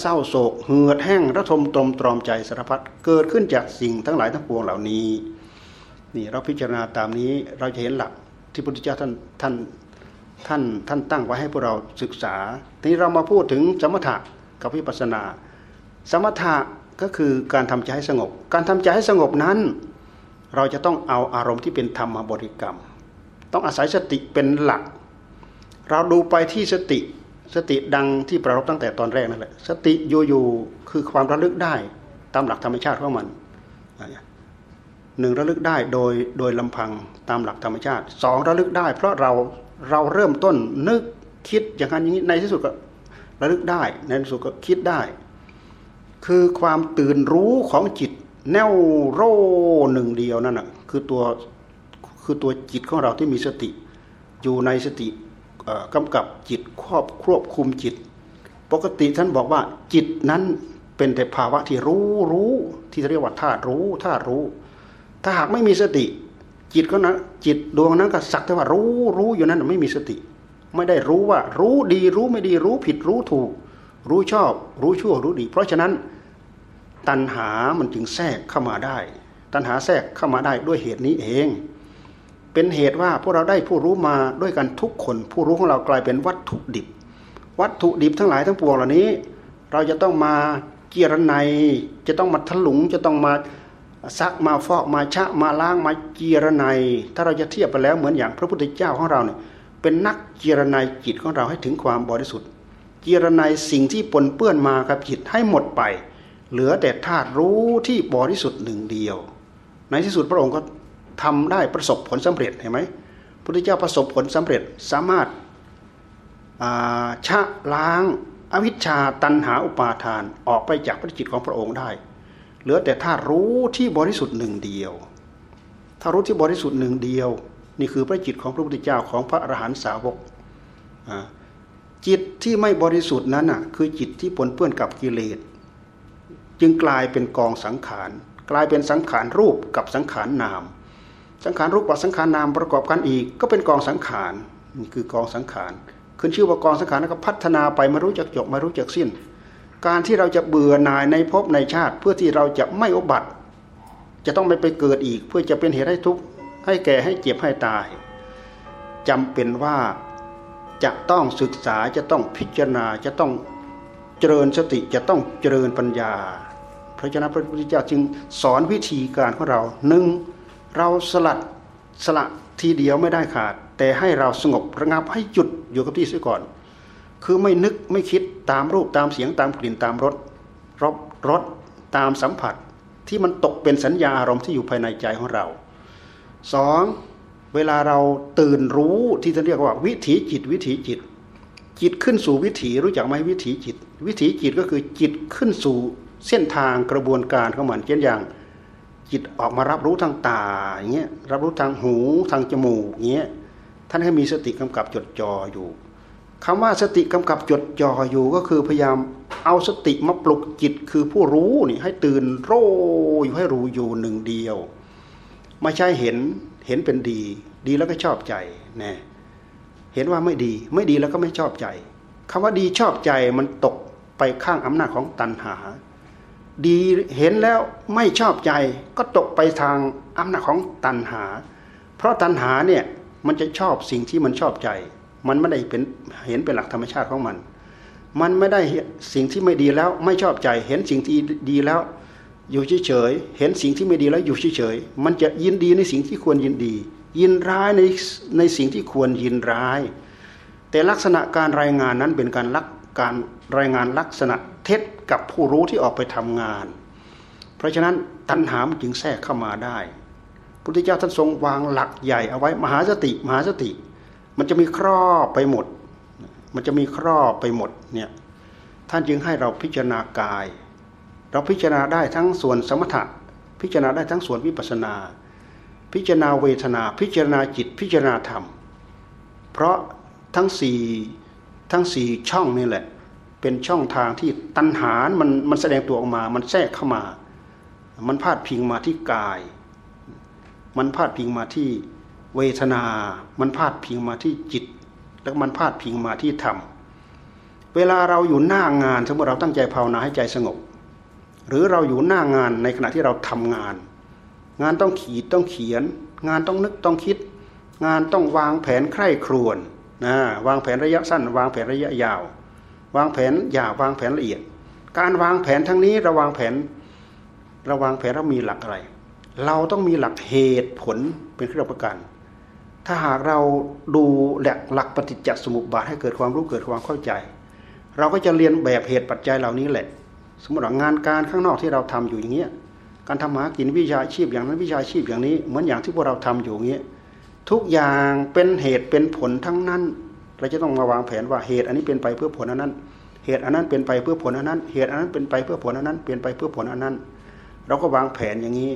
เศร้าโศกเหือดแห้งระทมตรมตรอมใจสารพัดเกิดขึ้นจากสิ่งทั้งหลายทั้งปวงเหล่านี้ นี่เราพิจารณาตามนี้เราจะเห็นหลักที่พระพุทธเจ้าท่านท่านท่านท่านตั้งไว้ให้พวกเราศึกษา ทีนี้เรามาพูดถึงสมถะกับวิปัสนา สมถะก็คือการทำใจให้สงบ การทำใจให้สงบนั้น เราจะต้องเอาอารมณ์ที่เป็นธรรมมาบริกรรม ต้องอาศัยสติเป็นหลัก เราดูไปที่สติ สติดังที่ประรบตั้งแต่ตอนแรกนั่นแหละ สติอยู่ๆคือความระลึกได้ตามหลักธรรมชาติของมันหนึ่งระลึกได้โดยโดยลำพังตามหลักธรรมชาติสองระลึกได้ เพราะเราเราเริ่มต้นนึกคิดอย่างนั้นอย่างนี้ในที่สุดก็ระลึกได้ ในที่สุดก็คิดได้ คือความตื่นรู้ของจิต แนวโร่หนึ่งเดียวนั่นน่ะคือตัวคือตัวจิตของเราที่มีสติ อยู่ในสติ กำกับจิตครอบควบคุมจิต ปกติท่านบอกว่าจิตนั้นเป็นแต่ภาวะที่รู้รู้ที่เรียกว่าธาตุรู้ธาตุรู้ ถ้าหากไม่มีสติ จิตก็นะจิตดวงนั้นก็สักแต่ว่ารู้รู้อยู่นั้นไม่มีสติ ไม่ได้รู้ว่ารู้ดีรู้ไม่ดีรู้ผิดรู้ถูก รู้ชอบ รู้ชั่วรู้ดี เพราะฉะนั้นตัณหามันจึงแทรกเข้ามาได้ ตัณหาแทรกเข้ามาได้ด้วยเหตุนี้เอง เป็นเหตุว่าพวกเราได้ผู้รู้มาด้วยกันทุกคน ผู้รู้ของเรากลายเป็นวัตถุดิบ วัตถุดิบทั้งหลายทั้งปวงเหล่านี้ เราจะต้องมาเกียรไนจะต้องมาถลุงจะต้องมาซักมาฟอกมาชะมาล้างมาเกียรไนถ้าเราจะเทียบไปแล้วเหมือนอย่างพระพุทธเจ้าของเราเนี่ยเป็นนักเจรนายจิตของเราให้ถึงความบริสุทธิ์เจรนายสิ่งที่ปนเปื้อนมากับจิตให้หมดไป เหลือแต่ธาตุรู้ที่บริสุทธิ์หนึ่งเดียว ในที่สุดพระองค์ก็ ทำได้ประสบผลสำเร็จเห็นไหมพระพุทธเจ้าประสบผลสำเร็จสามารถชะล้างอวิชชาตันหาอุปาทานออกไปจากพระจิตของพระองค์ได้ เหลือแต่ธาตุรู้ที่บริสุทธิ์หนึ่งเดียวถ้ารู้ที่บริสุทธิ์หนึ่งเดียว นี่คือพระจิตของพระพุทธเจ้าของพระอรหันตสาวกจิตที่ไม่บริสุทธิ์นั้นอะคือจิตที่ปนเปื้อนกับกิเลสจึงกลายเป็นกองสังขาร กลายเป็นสังขารรูปกับสังขารนาม สังขารรูปกับสังขารนามประกอบกันอีก ก็เป็นกองสังขารนี่คือกองสังขารขึ้นชื่อว่ากองสังขารแล้วก็พัฒนาไปไม่รู้จักจบไม่รู้จักสิ้น การที่เราจะเบื่อหน่ายในภพในชาติ เพื่อที่เราจะไม่อบัติ จะต้องไม่ไปเกิดอีก เพื่อจะเป็นเหตุให้ทุกข์ให้แก่ให้เจ็บให้ตายจำเป็นว่าจะต้องศึกษาจะต้องพิจารณาจะต้องเจริญสติจะต้องเจริญปัญญา เพราะเจ้าพระพุทธเจ้าจึงสอนวิธีการของเราหนึ่ง เราสลัดสละทีเดียวไม่ได้ขาด แต่ให้เราสงบระงับให้หยุดอยู่กับที่เสียก่อน คือไม่นึกไม่คิดตามรูปตามเสียงตามกลิ่นตามรสรบรสตามสัมผัสที่มันตกเป็นสัญญาอารมณ์ที่อยู่ภายในใจของเราสองเวลาเราตื่นรู้ที่ท่านเรียกว่า วิถีจิตวิถีจิต จิตขึ้นสู่วิถีรู้จักไหมวิถีจิต วิถีจิตก็คือจิตขึ้นสู่เส้นทางกระบวนการของมันเช่นอย่าง จิตออกมารับรู้ทางตาอย่างเงี้ยรับรู้ทางหูทางจมูกอย่างเงี้ยท่านให้มีสติกำกับจดจ่ออยู่คำว่าสติกำกับจดจ่ออยู่ก็คือพยายามเอาสติมาปลุกจิตคือผู้รู้นี่ให้ตื่นโรอยู่ให้รู้อยู่หนึ่งเดียวไม่ใช่เห็นเห็นเป็นดี ดีแล้วก็ชอบใจน่เห็นว่าไม่ดี ไม่ดีแล้วก็ไม่ชอบใจคำว่าดีชอบใจมันตกไปข้างอำนาจของตัณหา ดีเห็นแล้วไม่ชอบใจก็ตกไปทางอำนาจของตัณหา เพราะตัณหาเนี่ยมันจะชอบสิ่งที่มันชอบใจ มันไม่ได้เป็นเห็นเป็นหลักธรรมชาติของมัน มันไม่ได้สิ่งที่ไม่ดีแล้วไม่ชอบใจ เห็นสิ่งที่ดีแล้ว อยู่เฉยๆเห็นสิ่งที่ไม่ดีแล้วอยู่เฉยๆมันจะยินดีในสิ่งที่ควรยินดี ยินร้ายในในสิ่งที่ควรยินร้าย แต่ลักษณะการรายงานนั้นเป็นการลัก การรายงานลักษณะเท็จกับผู้รู้ที่ออกไปทำงาน เพราะฉะนั้นตัณหามจึงแทรกเข้ามาได้พุทธเจ้าท่านทรงวางหลักใหญ่เอาไว้มหาสติมหาสติ มันจะมีครอบไปหมด มันจะมีครอบไปหมดเนี่ยท่านจึงให้เราพิจารณากาย เราพิจารณาได้ทั้งส่วนสมถะพิจารณาได้ทั้งส่วนวิปัสนา พิจารณาเวทนา พิจารณาจิตพิจารณาธรรม เพราะทั้งสี่ ทั้งสี่ช่องนี่แหละ เป็นช่องทางที่ตัณหา มันมันแสดงตัวออกมา มันแทรกเข้ามา มันพาดพิงมาที่กาย มันพาดพิงมาที่เวทนา มันพาดพิงมาที่จิต แล้วมันพาดพิงมาที่ธรรม เวลาเราอยู่หน้างานสมมติเราตั้งใจภาวนาให้ใจสงบ หรือเราอยู่หน้างานในขณะที่เราทำงาน งานต้องขีดต้องเขียน งานต้องนึกต้องคิด งานต้องวางแผนใคร่ครวญ นะวางแผนระยะสั้น วางแผนระยะยาว วางแผนยาววางแผนละเอียด การวางแผนทั้งนี้เราวางแผนเราวางแผนเรามีหลักอะไร เราต้องมีหลักเหตุผลเป็นเครื่องประกัน ถ้าหากเราดูหลักหลักปฏิจจสมุปบาทให้เกิดความรู้เกิดความเข้าใจ เราก็จะเรียนแบบเหตุปัจจัยเหล่านี้แหละ สมมติว่างานการข้างนอกที่เราทำอยู่อย่างเงี้ยการทำหากินวิชาชีพอย่างนั้นวิชาชีพอย่างนี้เหมือนอย่างที่พวกเราทำอยู่อย่างเงี้ย ทุกอย่างเป็นเหตุเป็นผลทั้งนั้น เราจะต้องมาวางแผนว่าเหตุอันนี้เป็นไปเพื่อผลอันนั้น เหตุอันนั้นเป็นไปเพื่อผลอันนั้น เหตุอันนั้นเป็นไปเพื่อผลอันนั้นเป็นไปเพื่อผลอันนั้น เราก็วางแผนอย่างนี้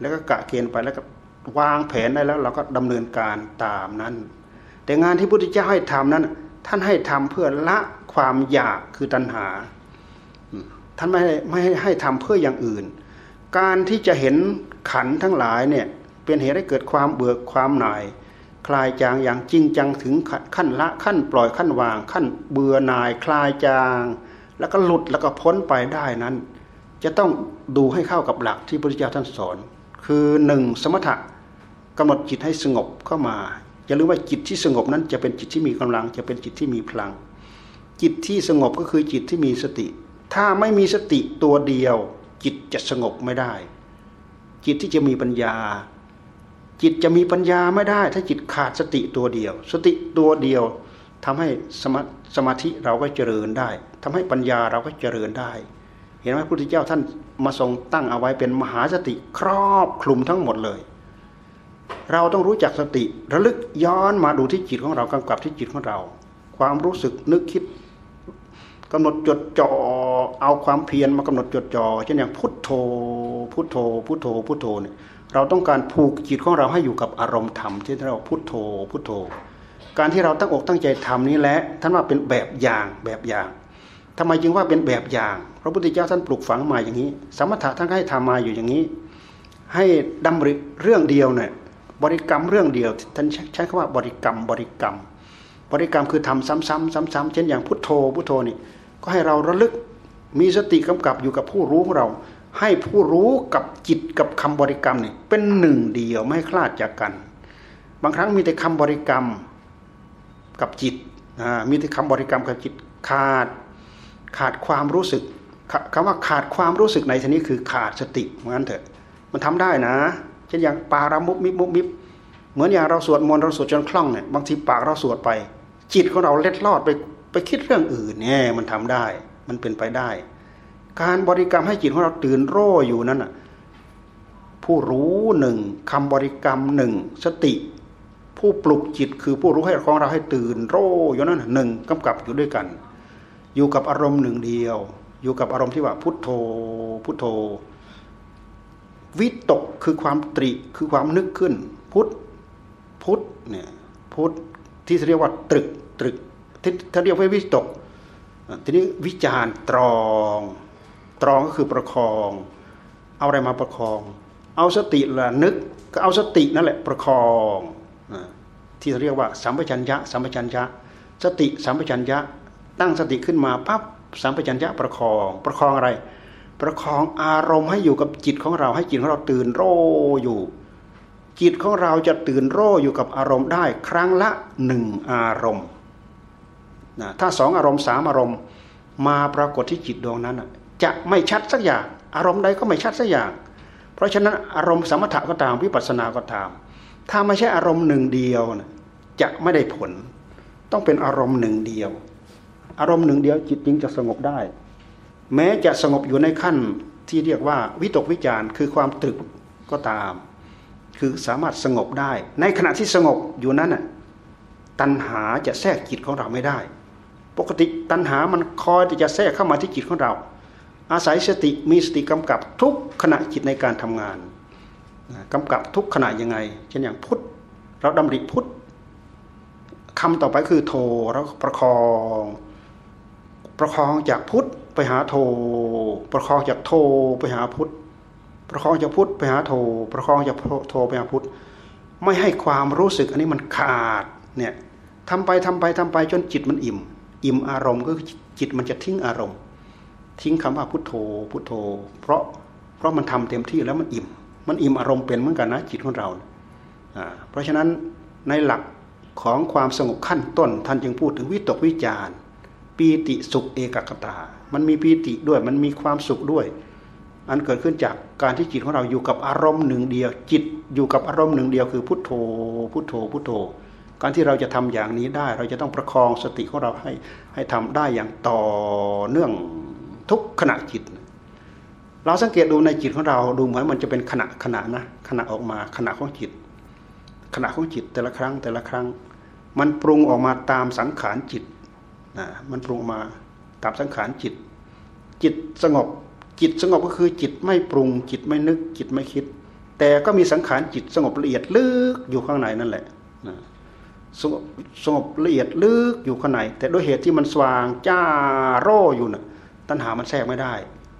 แล้วก็กะเกณฑ์ไปแล้วก็วางแผนได้แล้ว เราก็ดำเนินการตามนั้น แต่งานที่พุทธเจ้าให้ทำนั้น ท่านให้ทำเพื่อละความอยากคือตัณหา ท่านไม่ไม่ให้ทำเพื่ออย่างอื่น การที่จะเห็นขันทั้งหลายเนี่ย เป็นเหตุให้เกิดความเบื่อความหน่าย คลายจางอย่างจริงจังถึงขั้นละขั้นปล่อยขั้นวาง ขั้นเบื่อหน่ายคลายจาง แล้วก็หลุดแล้วก็พ้นไปได้นั้น จะต้องดูให้เข้ากับหลักที่พระพุทธเจ้าท่านสอน คือหนึ่งสมถะกำหนดจิตให้สงบเข้ามาอย่าลืมว่าจิตที่สงบนั้นจะเป็นจิตที่มีกำลัง จะเป็นจิตที่มีพลัง จิตที่สงบก็คือจิตที่มีสติ ถ้าไม่มีสติตัวเดียว จิตจะสงบไม่ได้ จิตที่จะมีปัญญา จิตจะมีปัญญาไม่ได้ ถ้าจิตขาดสติตัวเดียว สติตัวเดียวทำให้สมาสมาธิเราก็เจริญได้ทำให้ปัญญาเราก็เจริญได้ เห็นไหมพระพุทธเจ้าท่านมาทรงตั้งเอาไว้เป็นมหาสติครอบคลุมทั้งหมดเลย เราต้องรู้จักสติระลึกย้อนมาดูที่จิตของเรากำกับที่จิตของเรา ความรู้สึกนึกคิดกำหนดจดจ่อเอาความเพียรมากำหนดจดจ่อเช่นอย่างพุทโธพุทโธพุทโธพุทโธเนี่ย เราต้องการผูกจิตของเราให้อยู่กับอารมณ์ธรรมที่เราพุทโธพุทโธ การที่เราตั้งอกตั้งใจทำนี้แหละท่านว่าเป็นแบบอย่างแบบอย่างทำไมจึงว่าเป็นแบบอย่าง พระพุทธเจ้าท่านปลูกฝังมาอย่างนี้ สมถะท่านให้ทำมาอยู่อย่างนี้ ให้ดำริเรื่องเดียวเนี่ยบริกรรมเรื่องเดียวท่านใช้คำว่าบริกรรมบริกรรม บริกรรมคือทำซ้ำๆซ้ำๆเช่นอย่างพุทโธพุทโธนี่ก็ให้เราระลึกมีสติกำกับอยู่กับผู้รู้ของเรา ให้ผู้รู้กับจิตกับคำบริกรรมเนี่ยเป็นหนึ่งเดียวไม่คลาดจากกัน บางครั้งมีแต่คำบริกรรมกับจิตมีแต่คำบริกรรมกับจิตขาดขาดความรู้สึกคำว่าขาดความรู้สึกในที่นี้คือขาดสติเหมือนเถอะ มันทำได้นะเช่นอย่างปารามุบมิบมุบมิบเหมือนอย่างเราสวดมนต์เราสวดจนคล่องเนี่ยบางทีปากเราสวดไป จิตของเราเล็ดลอดไปไปคิดเรื่องอื่นเนี่ยมันทำได้มันเป็นไปได้ การบริกรรมให้จิตของเราตื่นรู้อยู่นั้นน่ะผู้รู้หนึ่งคำบริกรรมหนึ่งสติ ผู้ปลุกจิตคือผู้รู้ให้ของเราให้ตื่นรู้อยู่นั้นหนึ่งกำกับอยู่ด้วยกัน อยู่กับอารมณ์หนึ่งเดียว อยู่กับอารมณ์ที่ว่าพุทโธพุทโธ วิตกคือความตริคือความนึกขึ้น พุทพุทเนี่ยพุทที่เรียกว่าตรึกตรึกที่ถ้าเรียกว่าวิตกทีนี้วิจารตรอง ตรองก็คือประคอง เอาอะไรมาประคอง เอาสติละนึกก็เอาสตินั่นแหละประคองที่เรียกว่า สัมปชัญญะ สัมปชัญญะ สติสัมปชัญญะ ตั้งสติขึ้นมาปั๊บสัมปชัญญะประคอง ประคองอะไร ประคองอารมณ์ให้อยู่กับจิตของเราให้จิตของเราตื่นโรอยู่ จิตของเราจะตื่นโรอยู่กับอารมณ์ได้ครั้งละหนึ่งอารมณ์นะถ้าสองอารมณ์สามอารมณ์ มาปรากฏที่จิตดวงนั้น จะไม่ชัดสักอย่าง อารมณ์ใดก็ไม่ชัดสักอย่าง เพราะฉะนั้นอารมณ์สมถะก็ตามวิปัสสนาก็ตาม ถ้าไม่ใช่อารมณ์หนึ่งเดียวจะไม่ได้ผล ต้องเป็นอารมณ์หนึ่งเดียว อารมณ์หนึ่งเดียวจิตจึงจะสงบได้ แม้จะสงบอยู่ในขั้นที่เรียกว่าวิตกวิจารคือความตรึกก็ตาม คือสามารถสงบได้ ในขณะที่สงบอยู่นั้นน่ะตัณหาจะแทรกจิตของเราไม่ได้ ปกติตัณหามันคอยที่จะแทรกเข้ามาที่จิตของเรา อาศัยสติมีสติกำกับทุกขณะจิตในการทำงานกำกับทุกขณะยังไง เช่นอย่างพุทธเราดำริพุทธคำต่อไปคือโทเราประคอง ประคองจากพุทธไปหาโท ประคองจากโทไปหาพุทธประคองจากพุทธไปหาโท ประคองจากโทไปหาพุทธไม่ให้ความรู้สึกอันนี้มันขาดเนี่ยทำไปทำไปทำไปจนจิตมันอิ่ม อิ่มอารมณ์ก็จิตมันจะทิ้งอารมณ์ ทิ้งคำว่าพุทโธ พุทโธ เพราะเพราะมันทำเต็มที่แล้วมันอิ่ม มันอิ่มอารมณ์เป็นเหมือนกันนะจิตของเราเพราะฉะนั้นในหลักของความสงบขั้นต้น ท่านจึงพูดถึงวิตกวิจารปีติสุขเอกกตา มันมีปีติด้วยมันมีความสุขด้วย อันเกิดขึ้นจากการที่จิตของเราอยู่กับอารมณ์หนึ่งเดียว จิตอยู่กับอารมณ์หนึ่งเดียวคือพุทโธ พุทโธ พุทโธ การที่เราจะทำอย่างนี้ได้ เราจะต้องประคองสติของเราให้ให้ทำได้อย่างต่อเนื่อง ทุกขณะจิต เราสังเกตดูในจิตของเราดูเหมือนมันจะเป็นขณะขณะนะขณะออกมาขณะของจิต ขณะของจิตแต่ละครั้งแต่ละครั้ง มันปรุงออกมาตามสังขารจิตนะมันปรุงมาตามสังขารจิต จิตสงบจิตสงบก็คือจิตไม่ปรุง จิตไม่นึก จิตไม่คิด แต่ก็มีสังขารจิตสงบละเอียดลึกอยู่ข้างในนั่นแหละนะสงบสงบละเอียดลึกอยู่ข้างในแต่ด้วยเหตุที่มันสว่างจ้าโร่อยู่น่ะ ตัณหามันแทรกไม่ได้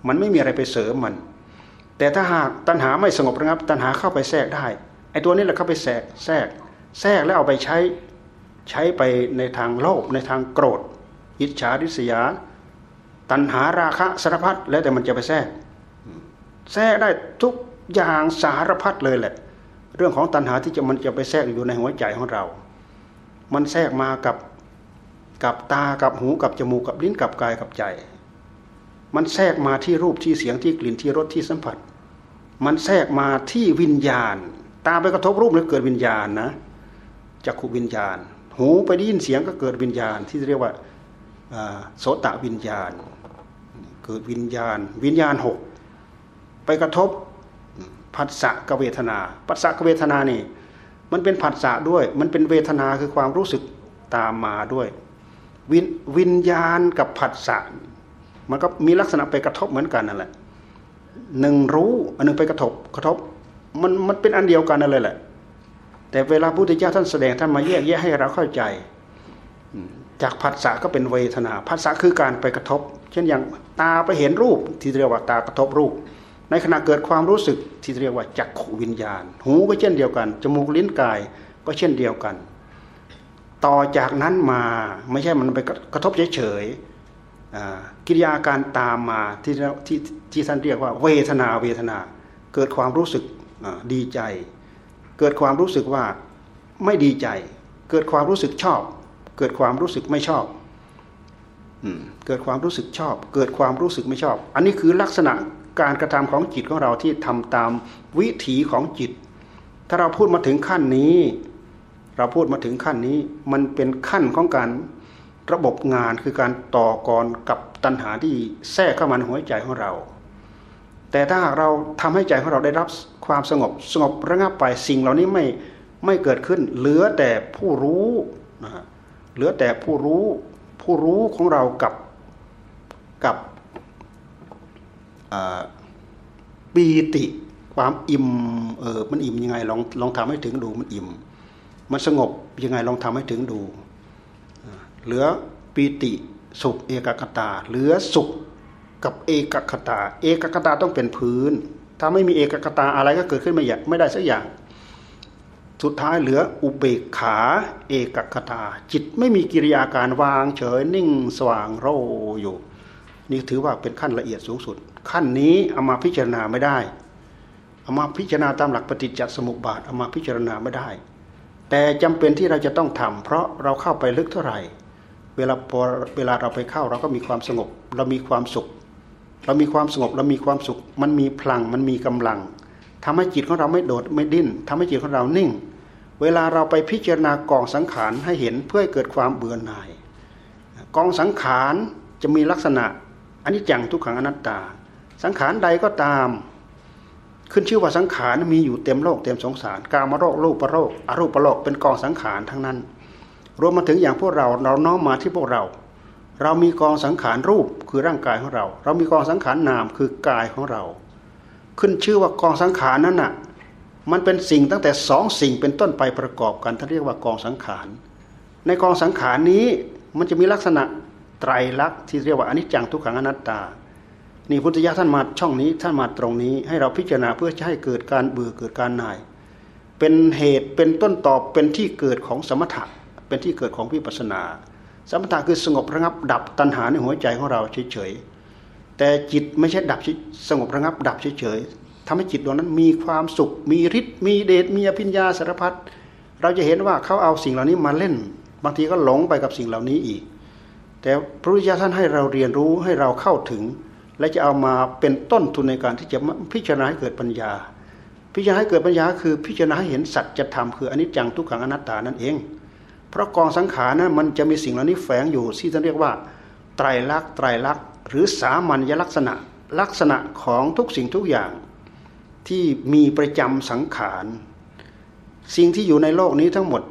มันไม่มีอะไรไปเสริมมัน แต่ถ้าหากตัณหาไม่สงบระงับ ตัณหาเข้าไปแทรกได้ไอ้ตัวนี้แหละเข้าไปแทรกแทรกแทรกแล้วเอาไปใช้ใช้ไปในทางโลภในทางโกรธ อิจฉาริษยา ตัณหาราคะสารพัดแล้วแต่มันจะไปแทรกแทรกได้ทุกอย่างสารพัดเลยแหละ เรื่องของตัณหาที่จะมันจะไปแทรกอยู่ในหัวใจของเรา มันแทรกมากับกับตากับหูกับจมูกกับลิ้นกับกายกับใจ มันแทรกมาที่รูปที่เสียงที่กลิ่นที่รสที่สัมผัส มันแทรกมาที่วิญญาณ ตาไปกระทบรูปแล้วเกิดวิญญาณนะจักขูวิญญาณ หูไปได้ยินเสียงก็เกิดวิญญาณ ที่เรียกว่าโสตวิญญาณ เกิดวิญญาณ วิญญาณหกไปกระทบผัสสะกเวทนาผัสสะกเวทนานี่มันเป็นผัสสะด้วย มันเป็นเวทนาคือความรู้สึกตามมาด้วย วิวญญาณกับผัสสะ มันก็มีลักษณะไปกระทบเหมือนกันนั่นแหละหนึ่งรู้อันหนึ่งไปกระทบกระทบมันมันเป็นอันเดียวกันนั่นเลยแหละ แต่เวลาพุทธเจ้าท่านแสดงท่านมาแยกแยะให้เราเข้าใจ จากผัสสะก็เป็นเวทนาผัสสะคือการไปกระทบ เช่นอย่างตาไปเห็นรูปที่เรียกว่าตากระทบรูป ในขณะเกิดความรู้สึกที่เรียกว่าจักขวิญญาณ หูก็เช่นเดียวกันจมูกลิ้นกายก็เช่นเดียวกัน ต่อจากนั้นมาไม่ใช่มันไปกระทบเฉยๆ กิริยาการตามมาที่ที่ที่ท่านเรียกว่าเวทนาเวทนา เกิดความรู้สึกดีใจ เกิดความรู้สึกว่าไม่ดีใจ เกิดความรู้สึกชอบ เกิดความรู้สึกไม่ชอบเกิดความรู้สึกชอบ เกิดความรู้สึกไม่ชอบ อันนี้คือลักษณะการกระทำของจิตของเราที่ทำตามวิถีของจิต ถ้าเราพูดมาถึงขั้นนี้ เราพูดมาถึงขั้นนี้ มันเป็นขั้นของการ ระบบงานคือการต่อกรกับตัณหาที่แทรกเข้ามาในหัวใจของเรา แต่ถ้าหากเราทำให้ใจของเราได้รับความสงบสงบระงับไปสิ่งเหล่านี้ไม่ไม่เกิดขึ้น เหลือแต่ผู้รู้นะเหลือแต่ผู้รู้ผู้รู้ของเรากับกับปีติความอิ่มเออมันอิ่มยังไงลองลองทำให้ถึงดูมันอิ่ม มันสงบยังไงลองทำให้ถึงดู เหลือปีติสุขเอกคตา เหลือสุขกับเอกคตา เอกคตาต้องเป็นพื้น ถ้าไม่มีเอกคตาอะไรก็เกิดขึ้นไม่อยากไม่ได้สักอย่าง สุดท้ายเหลืออุเบกขา เอกคตา จิตไม่มีกิริยาการวางเฉยนิ่งสว่างโรอยู่ นี่ถือว่าเป็นขั้นละเอียดสูงสุด ขั้นนี้เอามาพิจารณาไม่ได้เอามาพิจารณาตามหลักปฏิจจสมุปบาทเอามาพิจารณาไม่ได้ แต่จำเป็นที่เราจะต้องทำเพราะเราเข้าไปลึกเท่าไหร่ เวลาพอเวลาเราไปเข้าเราก็มีความสงบ เรามีความสุข เรามีความสงบเรามีความสุข มันมีพลังมันมีกำลังทำให้จิตของเราไม่โดดไม่ดิ้นทำให้จิตของเรานิ่ง เวลาเราไปพิจารณากองสังขารให้เห็นเพื่อให้เกิดความเบื่อหน่าย กองสังขารจะมีลักษณะอันนี้จังทุกขังอนัตตา สังขารใดก็ตาม ขึ้นชื่อว่าสังขารมีอยู่เต็มโลกเต็มสงสารกามโรครูปโรคอรูปโรคเป็นกองสังขารทั้งนั้น รวมมาถึงอย่างพวกเราเราน้อมมาที่พวกเรา เรามีกองสังขารรูปคือร่างกายของเรา เรามีกองสังขารนามคือกายของเรา ขึ้นชื่อว่ากองสังขารนั้นน่ะมันเป็นสิ่งตั้งแต่สองสิ่งเป็นต้นไปประกอบกันท่านเรียกว่ากองสังขาร ในกองสังขารนี้มันจะมีลักษณะไตรลักษณ์ที่เรียกว่าอนิจจังทุกขังอนัตตา นี่พุทธยาท่านมาช่องนี้ท่านมาตรงนี้ให้เราพิจารณาเพื่อจะให้เกิดการเบื่อเกิดการหน่าย เป็นเหตุเป็นต้นตอบเป็นที่เกิดของสมถะ เป็นที่เกิดของวิปัสนา สมถะคือสงบระงับดับตัณหาในหัวใจของเราเฉยๆแต่จิตไม่ใช่ดับสงบระงับดับเฉยๆทำให้จิตดวงนั้นมีความสุข มีฤทธิ์มีเดชมีอภิญญาสารพัดเราจะเห็นว่าเขาเอาสิ่งเหล่านี้มาเล่น บางทีก็หลงไปกับสิ่งเหล่านี้อีก แต่พระพุทธเจ้าท่านให้เราเรียนรู้ให้เราเข้าถึง และจะเอามาเป็นต้นทุนในการที่จะพิจารณาให้เกิดปัญญาพิจารณาให้เกิดปัญญาคือพิจารณาให้เห็นสัจธรรมคืออนิจจังทุกขังอนัตตานั่นเอง เพราะกองสังขารนั้นมันจะมีสิ่งเหล่านี้แฝงอยู่ที่ท่านเรียกว่า ไตรลักษณ์ไตรลักษณ์หรือสามัญลักษณะลักษณะของทุกสิ่งทุกอย่างที่มีประจำสังขารสิ่งที่อยู่ในโลกนี้ทั้งหมด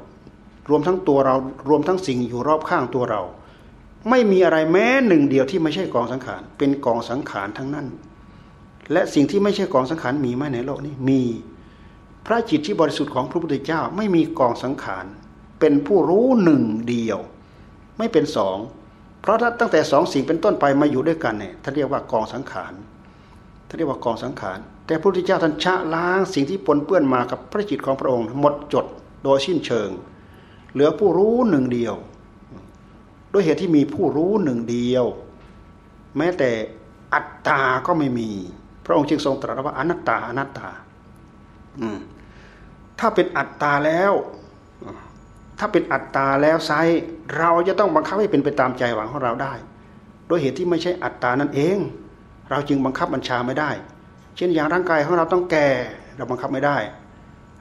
รวมทั้งตัวเรารวมทั้งสิ่งอยู่รอบข้างตัวเรา ไม่มีอะไรแม้หนึ่งเดียวที่ไม่ใช่กองสังขาร เป็นกองสังขารทั้งนั้น และสิ่งที่ไม่ใช่กองสังขารมีไหมในโลกนี้มี พระจิตที่บริสุทธิ์ของพระพุทธเจ้าไม่มีกองสังขาร เป็นผู้รู้หนึ่งเดียว ไม่เป็นสองเพราะถ้าตั้งแต่สองสิ่งเป็นต้นไปมาอยู่ด้วยกันเนี่ยท่านเรียกว่ากองสังขารท่านเรียกว่ากองสังขาร แต่พระพุทธเจ้าท่านชะล้างสิ่งที่ปนเปื้อนมากับพระจิตของพระองค์หมดจดโดยสิ้นเชิง เหลือผู้รู้หนึ่งเดียว ด้วยเหตุที่มีผู้รู้หนึ่งเดียว แม้แต่อัตตาก็ไม่มี พระองค์จึงทรงตรัสว่าอนัตตาอนัตตาถ้าเป็นอัตตาแล้ว ถ้าเป็นอัตตาแล้วไซเราจะต้องบังคับให้เป็นไปตามใจหวังของเราได้ โดยเหตุที่ไม่ใช่อัตตานั่นเอง เราจึงบังคับบัญชาไม่ได้ เช่นอย่างร่างกายของเราต้องแก่เราบังคับไม่ได้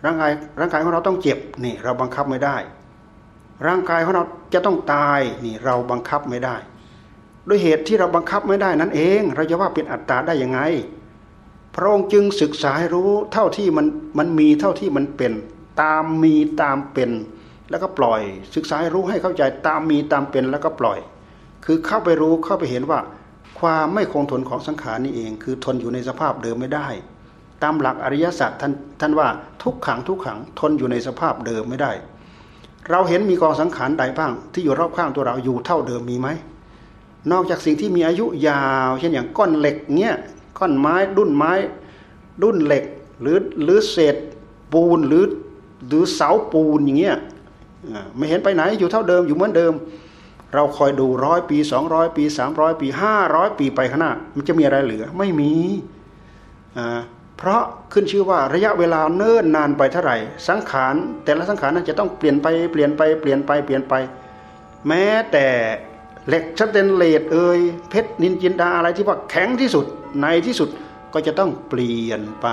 ร่างกายร่างกายของเราต้องเจ็บนี่เราบังคับไม่ได้ ร่างกายของเราจะต้องตายนี่เราบังคับไม่ได้ ด้วยเหตุที่เราบังคับไม่ได้นั่นเอง เราจะว่าเป็นอัตตาได้ยังไง พระองค์จึงศึกษาให้รู้เท่าที่มันมันมีเท่าที่มันเป็น ตามมีตามเป็น แล้วก็ปล่อย ศึกษาให้รู้ให้เข้าใจตามมีตามเป็นแล้วก็ปล่อย คือเข้าไปรู้เข้าไปเห็นว่า ความไม่คงทนของสังขารนี่เอง คือทนอยู่ในสภาพเดิมไม่ได้ ตามหลักอริยสัจท่านท่านว่าทุกขังทุกขังทนอยู่ในสภาพเดิมไม่ได้ เราเห็นมีกองสังขารใดบ้าง ที่อยู่รอบข้างตัวเราอยู่เท่าเดิมมีไหมนอกจากสิ่งที่มีอายุยาว เช่นอย่างก้อนเหล็กเนี้ยก้อนไม้ดุ้นไม้ ดุ้นเหล็กหรือหรือเศษปูนหรือหรือเสาปูนอย่างเงี้ย ไม่เห็นไปไหนอยู่เท่าเดิมอยู่เหมือนเดิม เราคอยดูร้อยปีสองร้อยปีสามร้อยปีห้าร้อยปีไปข้างหน้า มันจะมีอะไรเหลือไม่มีเพราะขึ้นชื่อว่าระยะเวลาเนิ่นนานไปเท่าไหร่ สังขารแต่ละสังขารนั้นจะต้องเปลี่ยนไปเปลี่ยนไปเปลี่ยนไปเปลี่ยนไป แม้แต่เหล็กชัดเตนเลดเอ่ยเพชรนินจินดาอะไรที่ว่าแข็งที่สุดในที่สุดก็จะต้องเปลี่ยนไป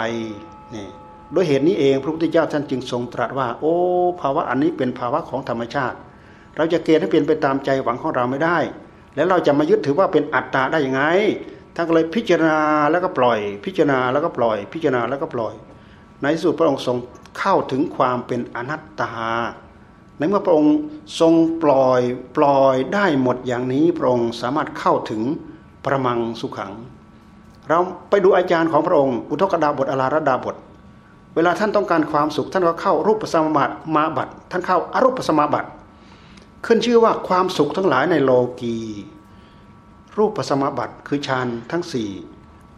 นี่ ด้วยเหตุนี้เองพระพุทธเจ้าท่านจึงทรงตรัสว่า โอ้ภาวะอันนี้เป็นภาวะของธรรมชาติ เราจะเกณฑ์ให้เป็นไปตามใจหวังของเราไม่ได้ แล้วเราจะมายึดถือว่าเป็นอัตตาได้ยังไงท่านก็เลยพิจารณาแล้วก็ปล่อย พิจารณาแล้วก็ปล่อย พิจารณาแล้วก็ปล่อย ในที่สุดพระองค์ทรงเข้าถึงความเป็นอนัตตาในเมื่อพระองค์ทรงปล่อยปล่อยได้หมดอย่างนี้พระองค์สามารถเข้าถึงประมังสุขัง เราไปดูอาจารย์ของพระองค์ อุทกดาบทอลาระดาบท วลาท่านต้องการความสุข ท่านก็เข้ารูปสมาบัติมาบัติท่านเข้าอารูปสมาบัติขึ้นชื่อว่าความสุขทั้งหลายในโลกีรูปสมาบัติคือฌานทั้งสี่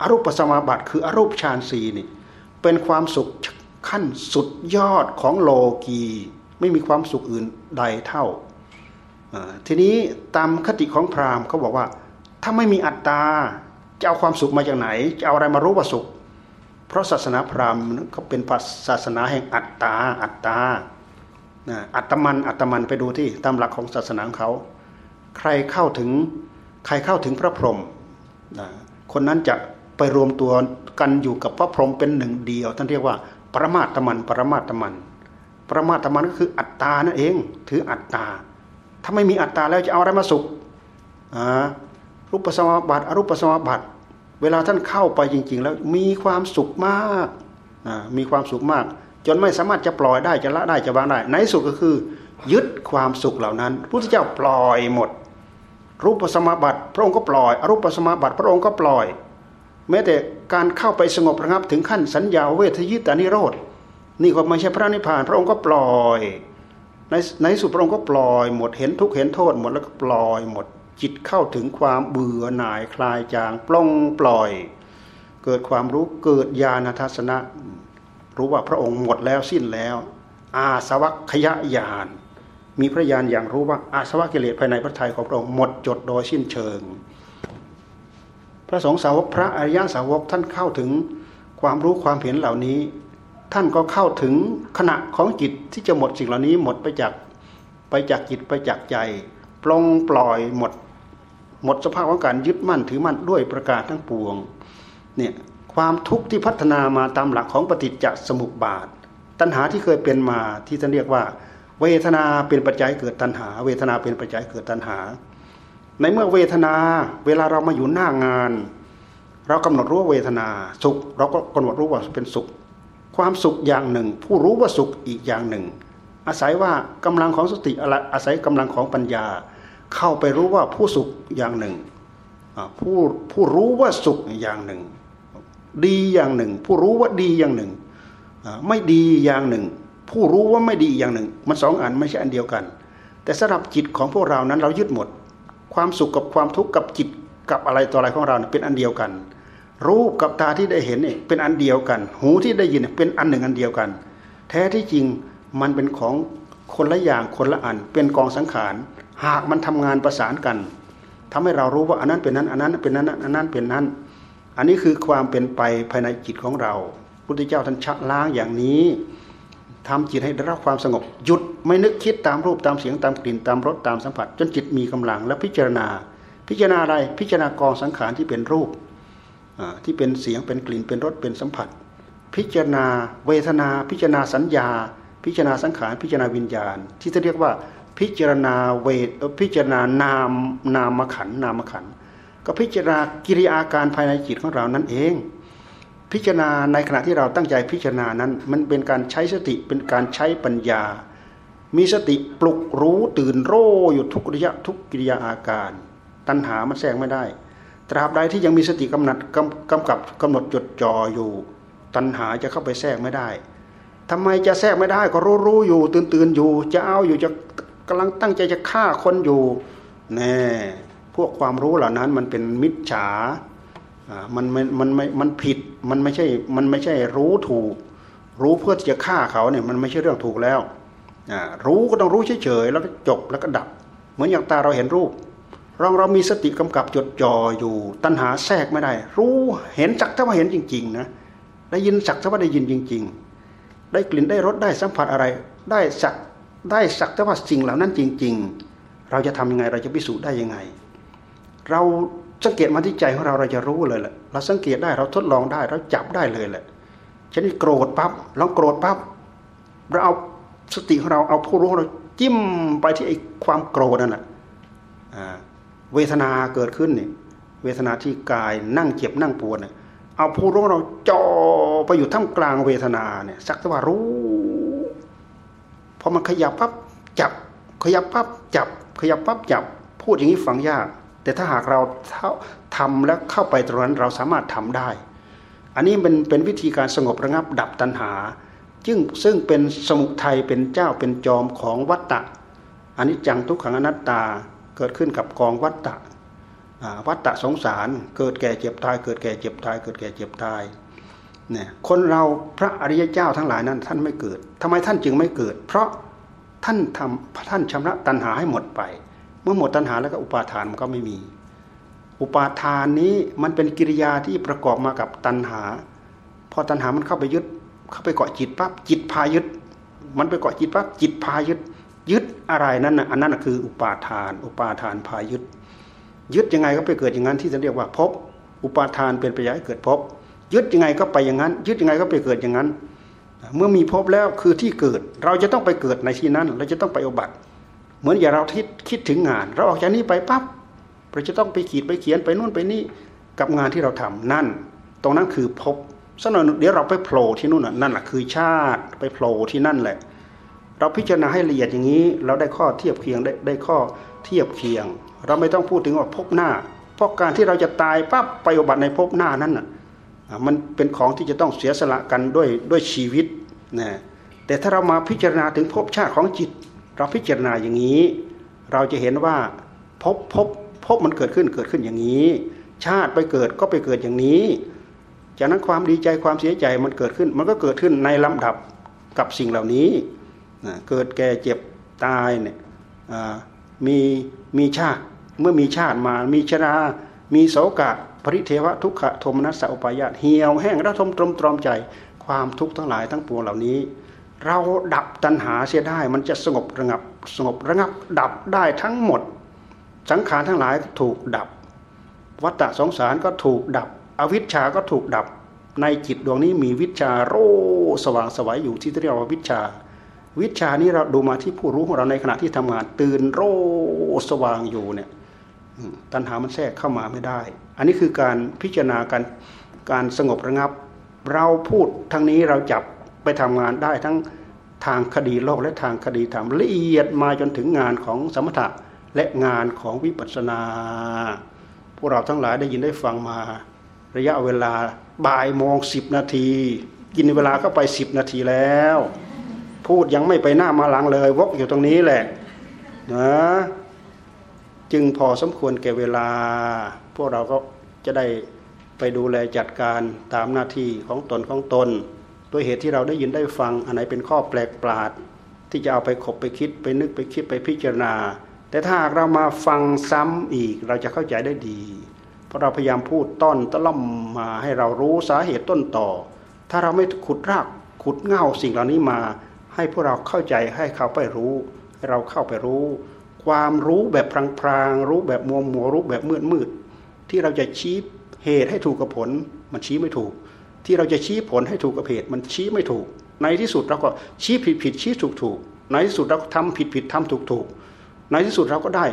อรูปสมาบัติคืออรูปฌานสี่นี่เป็นความสุขขั้นสุดยอดของโลกีไม่มีความสุขอื่นใดเท่าทีนี้ตามคติของพราหมณ์เขาบอกว่า ถ้าไม่มีอัตตาจะเอาความสุขมาจากไหน จะเอาอะไรมารู้ว่าสุข เพราะศาสนาพราหมณ์เขาเป็นศาสนาแห่งอัตตาอัตตาอัตมันอัตมันไปดูที่ตามหลักของศาสนาของเขา ใครเข้าถึงใครเข้าถึงพระพรหมคนนั้นจะไปรวมตัวกันอยู่กับพระพรหมเป็นหนึ่งเดียวท่านเรียกว่า ปรมาตมัน ปรมาตมัน ปรมาตมันก็คืออัตตานั่นเอง ถืออัตตา ถ้าไม่มีอัตตาแล้วจะเอาอะไรมาสุขรูปสมบัติอรูปสมบัติ เวลาท่านเข้าไปจริง ๆ แล้วมีความสุขมากมีความสุขมาก จนไม่สามารถจะปล่อยได้จะละได้จะวางได้ ในสุดก็คือ ยึดความสุขเหล่านั้นพระพุทธเจ้าปล่อยหมด รูปสมาบัติ พระองค์ก็ปล่อยอรูปสมาบัติ พระองค์ก็ปล่อย แม้แต่การเข้าไปสงบระงับถึงขั้นสัญญาเวทยิตานิโรธนี่ก็ไม่ใช่พระนิพพาน พระองค์ก็ปล่อย ในในสุดพระองค์ก็ปล่อยหมดเห็นทุกเห็นโทษหมดแล้วก็ปล่อยหมด จิตเข้าถึงความเบื่อหน่ายคลายจางปล่องปล่อย เกิดความรู้เกิดญาณทัศนะ รู้ว่าพระองค์หมดแล้วสิ้นแล้ว อาสวัคยญาณมีพระญาณอย่างรู้ว่าอาสวะกิเลสภายในพระทัยของพระองค์หมดจดโดยสิ้นเชิง พระสงฆ์สาวกพระอริยสาวกท่านเข้าถึงความรู้ความเห็นเหล่านี้ ท่านก็เข้าถึงขณะของจิตที่จะหมดสิ่งเหล่านี้หมดไปจากไปจากจิตไปจากใจปลงปล่อยหมด หมดสภาพของการยึดมั่นถือมั่นด้วยประการทั้งปวงเนี่ยความทุกข์ที่พัฒนามาตามหลักของปฏิจจสมุปบาท ตัณหาที่เคยเป็นมาที่ท่านเรียกว่า เวทนาเป็นปัจจัยเกิดตัณหา เวทนาเป็นปัจจัยเกิดตัณหา ในเมื่อเวทนาเวลาเรามาอยู่หน้างาน เรากำหนดรู้ว่าเวทนาสุข เราก็กำหนดรู้ว่าเป็นสุข ความสุขอย่างหนึ่ง ผู้รู้ว่าสุขอีกอย่างหนึ่ง อาศัยว่ากำลังของสติอาศัยกำลังของปัญญา เข้าไปรู้ว่าผู้สุขอย่างหนึ่งผู้ผู้รู้ว่าสุขอย่างหนึ่ง ดีอย่างหนึ่ง ผู้รู้ว่าดีอย่างหนึ่ง ไม่ดีอย่างหนึ่ง ผู้รู้ว่าไม่ดีอย่างหนึ่ง มันสองอันไม่ใช่อันเดียวกัน แต่สำหรับจิตของพวกเรานั้นเรายึดหมด ความสุขกับความทุกข์กับจิตกับอะไรต่ออะไรของเราเป็นอันเดียวกัน รูปกับตาที่ได้เห็นเนี่ยเป็นอันเดียวกัน หูที่ได้ยินเป็นอันหนึ่งอันเดียวกัน แท้ที่จริงมันเป็นของคนละอย่างคนละอัน เป็นกองสังขาร หากมันทำงานประสานกันทำให้เรารู้ว่าอันนั้นเป็นนั้นอันนั้นเป็นนั้นอันนั้นเป็นนั้น อันนี้คือความเป็นไปภายในจิตของเราพุทธเจ้าท่านชักล้างอย่างนี้ทำจิตให้ได้รับความสงบหยุดไม่นึกคิดตามรูปตามเสียงตามกลิ่นตามรสตามสัมผัส จนจิตมีกำลังและพิจารณา พิจารณาอะไรพิจารณากองสังขารที่เป็นรูปที่เป็นเสียงเป็นกลิ่นเป็นรสเป็นสัมผัส พิจารณาเวทนา พิจารณาสัญญา พิจารณาสังขารพิจารณาวิญญาณ ที่จะเรียกว่า พิจารณาเวทพิจารณานามนามขันนามขันก็พิจารณากิริยาการภายในจิตของเรานั่นเอง พิจารณาในขณะที่เราตั้งใจพิจารณานั้น มันเป็นการใช้สติเป็นการใช้ปัญญา มีสติปลุกรู้ตื่นโร่อยู่ทุกระยะทุกกิริยาอาการ ตัณหามันแทรกไม่ได้ ตราบใดที่ยังมีสติกำหนดกำกับกำหนดจดจ่ออยู่ ตัณหาจะเข้าไปแทรกไม่ได้ทำไมจะแทรกไม่ได้ก็รู้รู้อยู่ตื่นตื่นอยู่ จะเอาอยู่จะ กำลังตั้งใจจะฆ่าคนอยู่แน่พวกความรู้เหล่านั้นมันเป็นมิจฉามันมันมันไม่มันผิดมันไม่ใช่มันไม่ใช่รู้ถูก รู้เพื่อที่จะฆ่าเขาเนี่ยมันไม่ใช่เรื่องถูกแล้วรู้ก็ต้องรู้เฉยๆแล้วก็จบแล้วก็ดับ เหมือนอย่างตาเราเห็นรูปเราเรามีสติกำกับจดจ่ออยู่ ตัณหาแทรกไม่ได้ รู้เห็นจักถ้าว่าเห็นจริง ๆ นะได้ยินสักถ้าว่าได้ยินจริง ๆ ได้กลิ่นได้รสได้สัมผัสอะไร ได้สัก ได้สักถ้าว่าสิ่งเหล่านั้นจริง ๆ เราจะทำยังไงเราจะพิสูจน์ได้ยังไง เราสังเกตมาที่ใจของเราเราจะรู้เลยแหละเราสังเกตได้เราทดลองได้เราจับได้เลยแหละฉันโกรธปั๊บเราโกรธปั๊บเราเอาสติของเราเอาผู้รู้เราจิ้มไปที่ไอ้ความโกรธนั่นแหละเวทนาเกิดขึ้นเนี่ยเวทนาที่กายนั่งเจ็บนั่งปวดเนี่ยเอาผู้รู้เราจ่อไปอยู่ท่ามกลางเวทนาเนี่ยสักแต่ว่ารู้ พอมันขยับปั๊บจับ ขยับปั๊บจับ ขยับปั๊บจับ พูดอย่างนี้ฟังยาก แต่ถ้าหากเราทำแล้วเข้าไปตรงนั้นเราสามารถทำได้ อันนี้เป็นเป็นวิธีการสงบระงับดับตัณหาซึ่งซึ่งเป็นสมุทัยเป็นเจ้าเป็นจอมของวัตตะอันนี้จังทุกขังอนัตตาเกิดขึ้นกับกองวัตตะวัตตะสงสาร เกิดแก่เจ็บตาย เกิดแก่เจ็บตาย เกิดแก่เจ็บตาย เนี่ยคนเราพระอริยเจ้าทั้งหลายนั้น ท่านไม่เกิดทำไมท่านจึงไม่เกิด เพราะท่านทำท่านชำระตัณหาให้หมดไป เมื่อหมดตัณหาแล้วก็อุปาทานมันก็ไม่มี อุปาทานนี้มันเป็นกิริยาที่ประกอบมากับตัณหา พอตัณหามันเข้าไปยึด เข้าไปเกาะจิตปั๊บจิตพายึด มันไปเกาะจิตปั๊บจิตพายึด ยึดอะไรนั่นน่ะอันนั้นคืออุปาทาน อุปาทานพายึด ยึดยังไงก็ไปเกิดอย่างนั้นที่จะเรียกว่าภพอุปาทานเป็นปัจจัยให้เกิดภพ ยึดยังไงก็ไปอย่างนั้น ยึดยังไงก็ไปเกิดอย่างนั้น เมื่อมีภพแล้วคือที่เกิด เราจะต้องไปเกิดในที่นั้น เราจะต้องไปอบัติ เหมือนอย่างเราคิดคิดถึงงาน เราออกจากนี้ไปปั๊บเราจะต้องไปขีดไปเขียนไปนู่นไปนี่กับงานที่เราทำนั่น ตรงนั้นคือภพสักหน่อยเดี๋ยวเราไปโผล่ที่นู่นนั่นแหละคือชาติไปโผล่ที่นั่นแหละ เราพิจารณาให้ละเอียดอย่างนี้ เราได้ข้อเทียบเคียงได้ได้ข้อเทียบเคียง เราไม่ต้องพูดถึงว่าพบหน้า เพราะการที่เราจะตายปั๊บไปอบัติในพบหน้านั้นน่ะ มันเป็นของที่จะต้องเสียสละกันด้วยด้วยชีวิตนะแต่ถ้าเรามาพิจารณาถึงภพชาติของจิต เราพิจารณาอย่างนี้ เราจะเห็นว่าพบพบพบมันเกิดขึ้นเกิดขึ้นอย่างนี้ ชาติไปเกิดก็ไปเกิดอย่างนี้ จากนั้นความดีใจความเสียใจมันเกิดขึ้น มันก็เกิดขึ้นในลำดับกับสิ่งเหล่านี้นะเกิดแก่เจ็บตายเนี่ยมีมีชาติเมื่อมีชาติมา มีชรา มีโสกะ ปริเทวะทุกขโทมนัสสะอุปายาตเหี่ยวแห้งระทมตรมตรอมใจ ความทุกข์ทั้งหลายทั้งปวงเหล่านี้ เราดับตัณหาเสียได้มันจะสงบระงับสงบระงับ ดับได้ทั้งหมด สังขารทั้งหลายถูกดับ วัฏฏะสงสารก็ถูกดับ อวิชชาก็ถูกดับ ในจิตดวงนี้มีวิชาโรสว่างสวัยอยู่ที่เรียกว่าวิชา วิชานี้เราดูมาที่ผู้รู้ของเราในขณะที่ทำงานตื่นโรสว่างอยู่เนี่ยตัณหามันแทรกเข้ามาไม่ได้ อันนี้คือการพิจารณาการการสงบระงับ เราพูดทั้งนี้เราจับไปทำงานได้ทั้งทางคดีโลกและทางคดีธรรมละเอียดมาจนถึงงานของสมถะและงานของวิปัสสนา พวกเราทั้งหลายได้ยินได้ฟังมา ระยะเวลาบ่ายโมงสิบนาทีกินเวลาก็ไปสิบนาทีแล้ว พูดยังไม่ไปหน้ามาหลังเลยวกอยู่ตรงนี้แหละนะจึงพอสมควรแก่เวลา วกเราก็จะได้ไปดูแลจัดการตามหน้าที่ของตนของตนด้วยเหตุที่เราได้ยินได้ฟังอันไหนเป็นข้อแปลกปราด ที่จะเอาไปขบไปคิดไปนึกไปคิดไปพิจารณา แต่ถ้าหากเรามาฟังซ้ำอีกเราจะเข้าใจได้ดี เพราะเราพยายามพูดต้นตะล่อมมาให้เรารู้สาเหตุต้นต่อ ถ้าเราไม่ขุดรากขุดเง่าสิ่งเหล่านี้มา ให้พวกเราเข้าใจให้เขาไปรู้ ให้เราเข้าไปรู้ ความรู้แบบพรางๆรู้แบบมัวมัวรู้แบบมืดมืด ที่เราจะชี้เหตุให้ถูกกับผล มันชี้ไม่ถูก ที่เราจะชี้ผลให้ถูกกับเหตุมันชี้ไม่ถูก ในที่สุดเราก็ชี้ผิดผิดชี้ถูกถูกในที่สุดเราทำผิดผิดทำถูกถูกในที่สุดเราก็ได้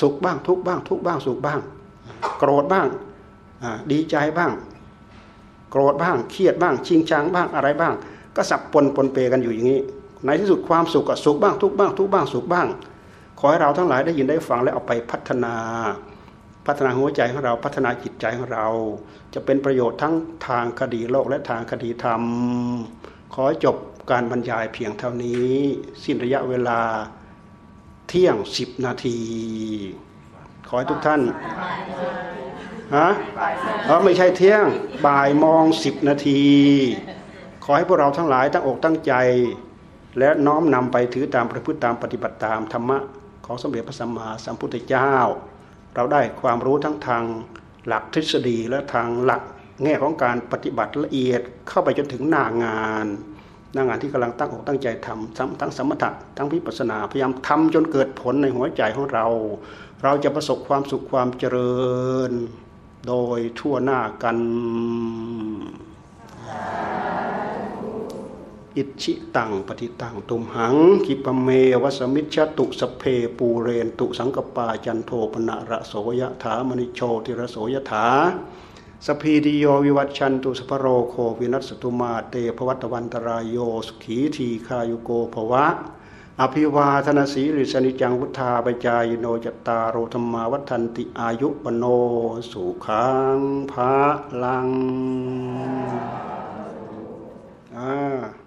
สุขบ้างทุกบ้าง ทุกบ้างสุขบ้าง โกรธบ้างดีใจบ้าง โกรธบ้างเครียดบ้าง ชิงชังบ้างอะไรบ้าง ก็สับปนปนเปกันอยู่อย่างนี้ ในที่สุดความสุขก็สุขบ้างทุกบ้าง ทุกบ้างสุขบ้าง ขอให้เราทั้งหลายได้ยินได้ฟังและเอาไปพัฒนา พัฒนาหัวใจของเราพัฒนาจิตใจของเรา จะเป็นประโยชน์ทั้งทางคดีโลกและทางคดีธรรม ขอจบการบรรยายเพียงเท่านี้ สิ้นระยะเวลาเที่ยงสิบนาที ขอให้ทุกท่านฮะเออไม่ใช่เที่ยงบ่ายมองสิบนาที ขอให้พวกเราทั้งหลายตั้งอกตั้งใจ และน้อมนำไปถือตามประพฤติตามปฏิบัติตามธรรมะของสมเด็จพระสัมมาสัมพุทธเจ้า เราได้ความรู้ทั้งทางหลักทฤษฎีและทางหลักแง่ของการปฏิบัติละเอียดเข้าไปจนถึงหน้างานหน้างานที่กำลังตั้งอกตั้งใจทำทั้งสมถะทั้งวิปัสสนาพยายามทำจนเกิดผลในหัวใจของเรา เราจะประสบความสุขความเจริญ โดยทั่วหน้ากัน อิชิตังปฏิตังตุมหังขิปปะเมวะ สะมิชฌะตุ สัพเพปูเรนตุสังกัปปาจันโทปัณณะระโส ยะถา มะณิโชติระโส ยะถา สัพพีติโยวิวัชชันตุสัพพะโรโควินัสสะตุมาเต ภะวัตวันตะราโยสุขีทีฆายุโก ภะวะ อะภิวาทะนะสีลิสสะ นิจจังวุฑฒาปะจายิโน จัตตาโรธัมมาวัฑฒันติอายุ วัณโณ สุขัง พะลังอ่า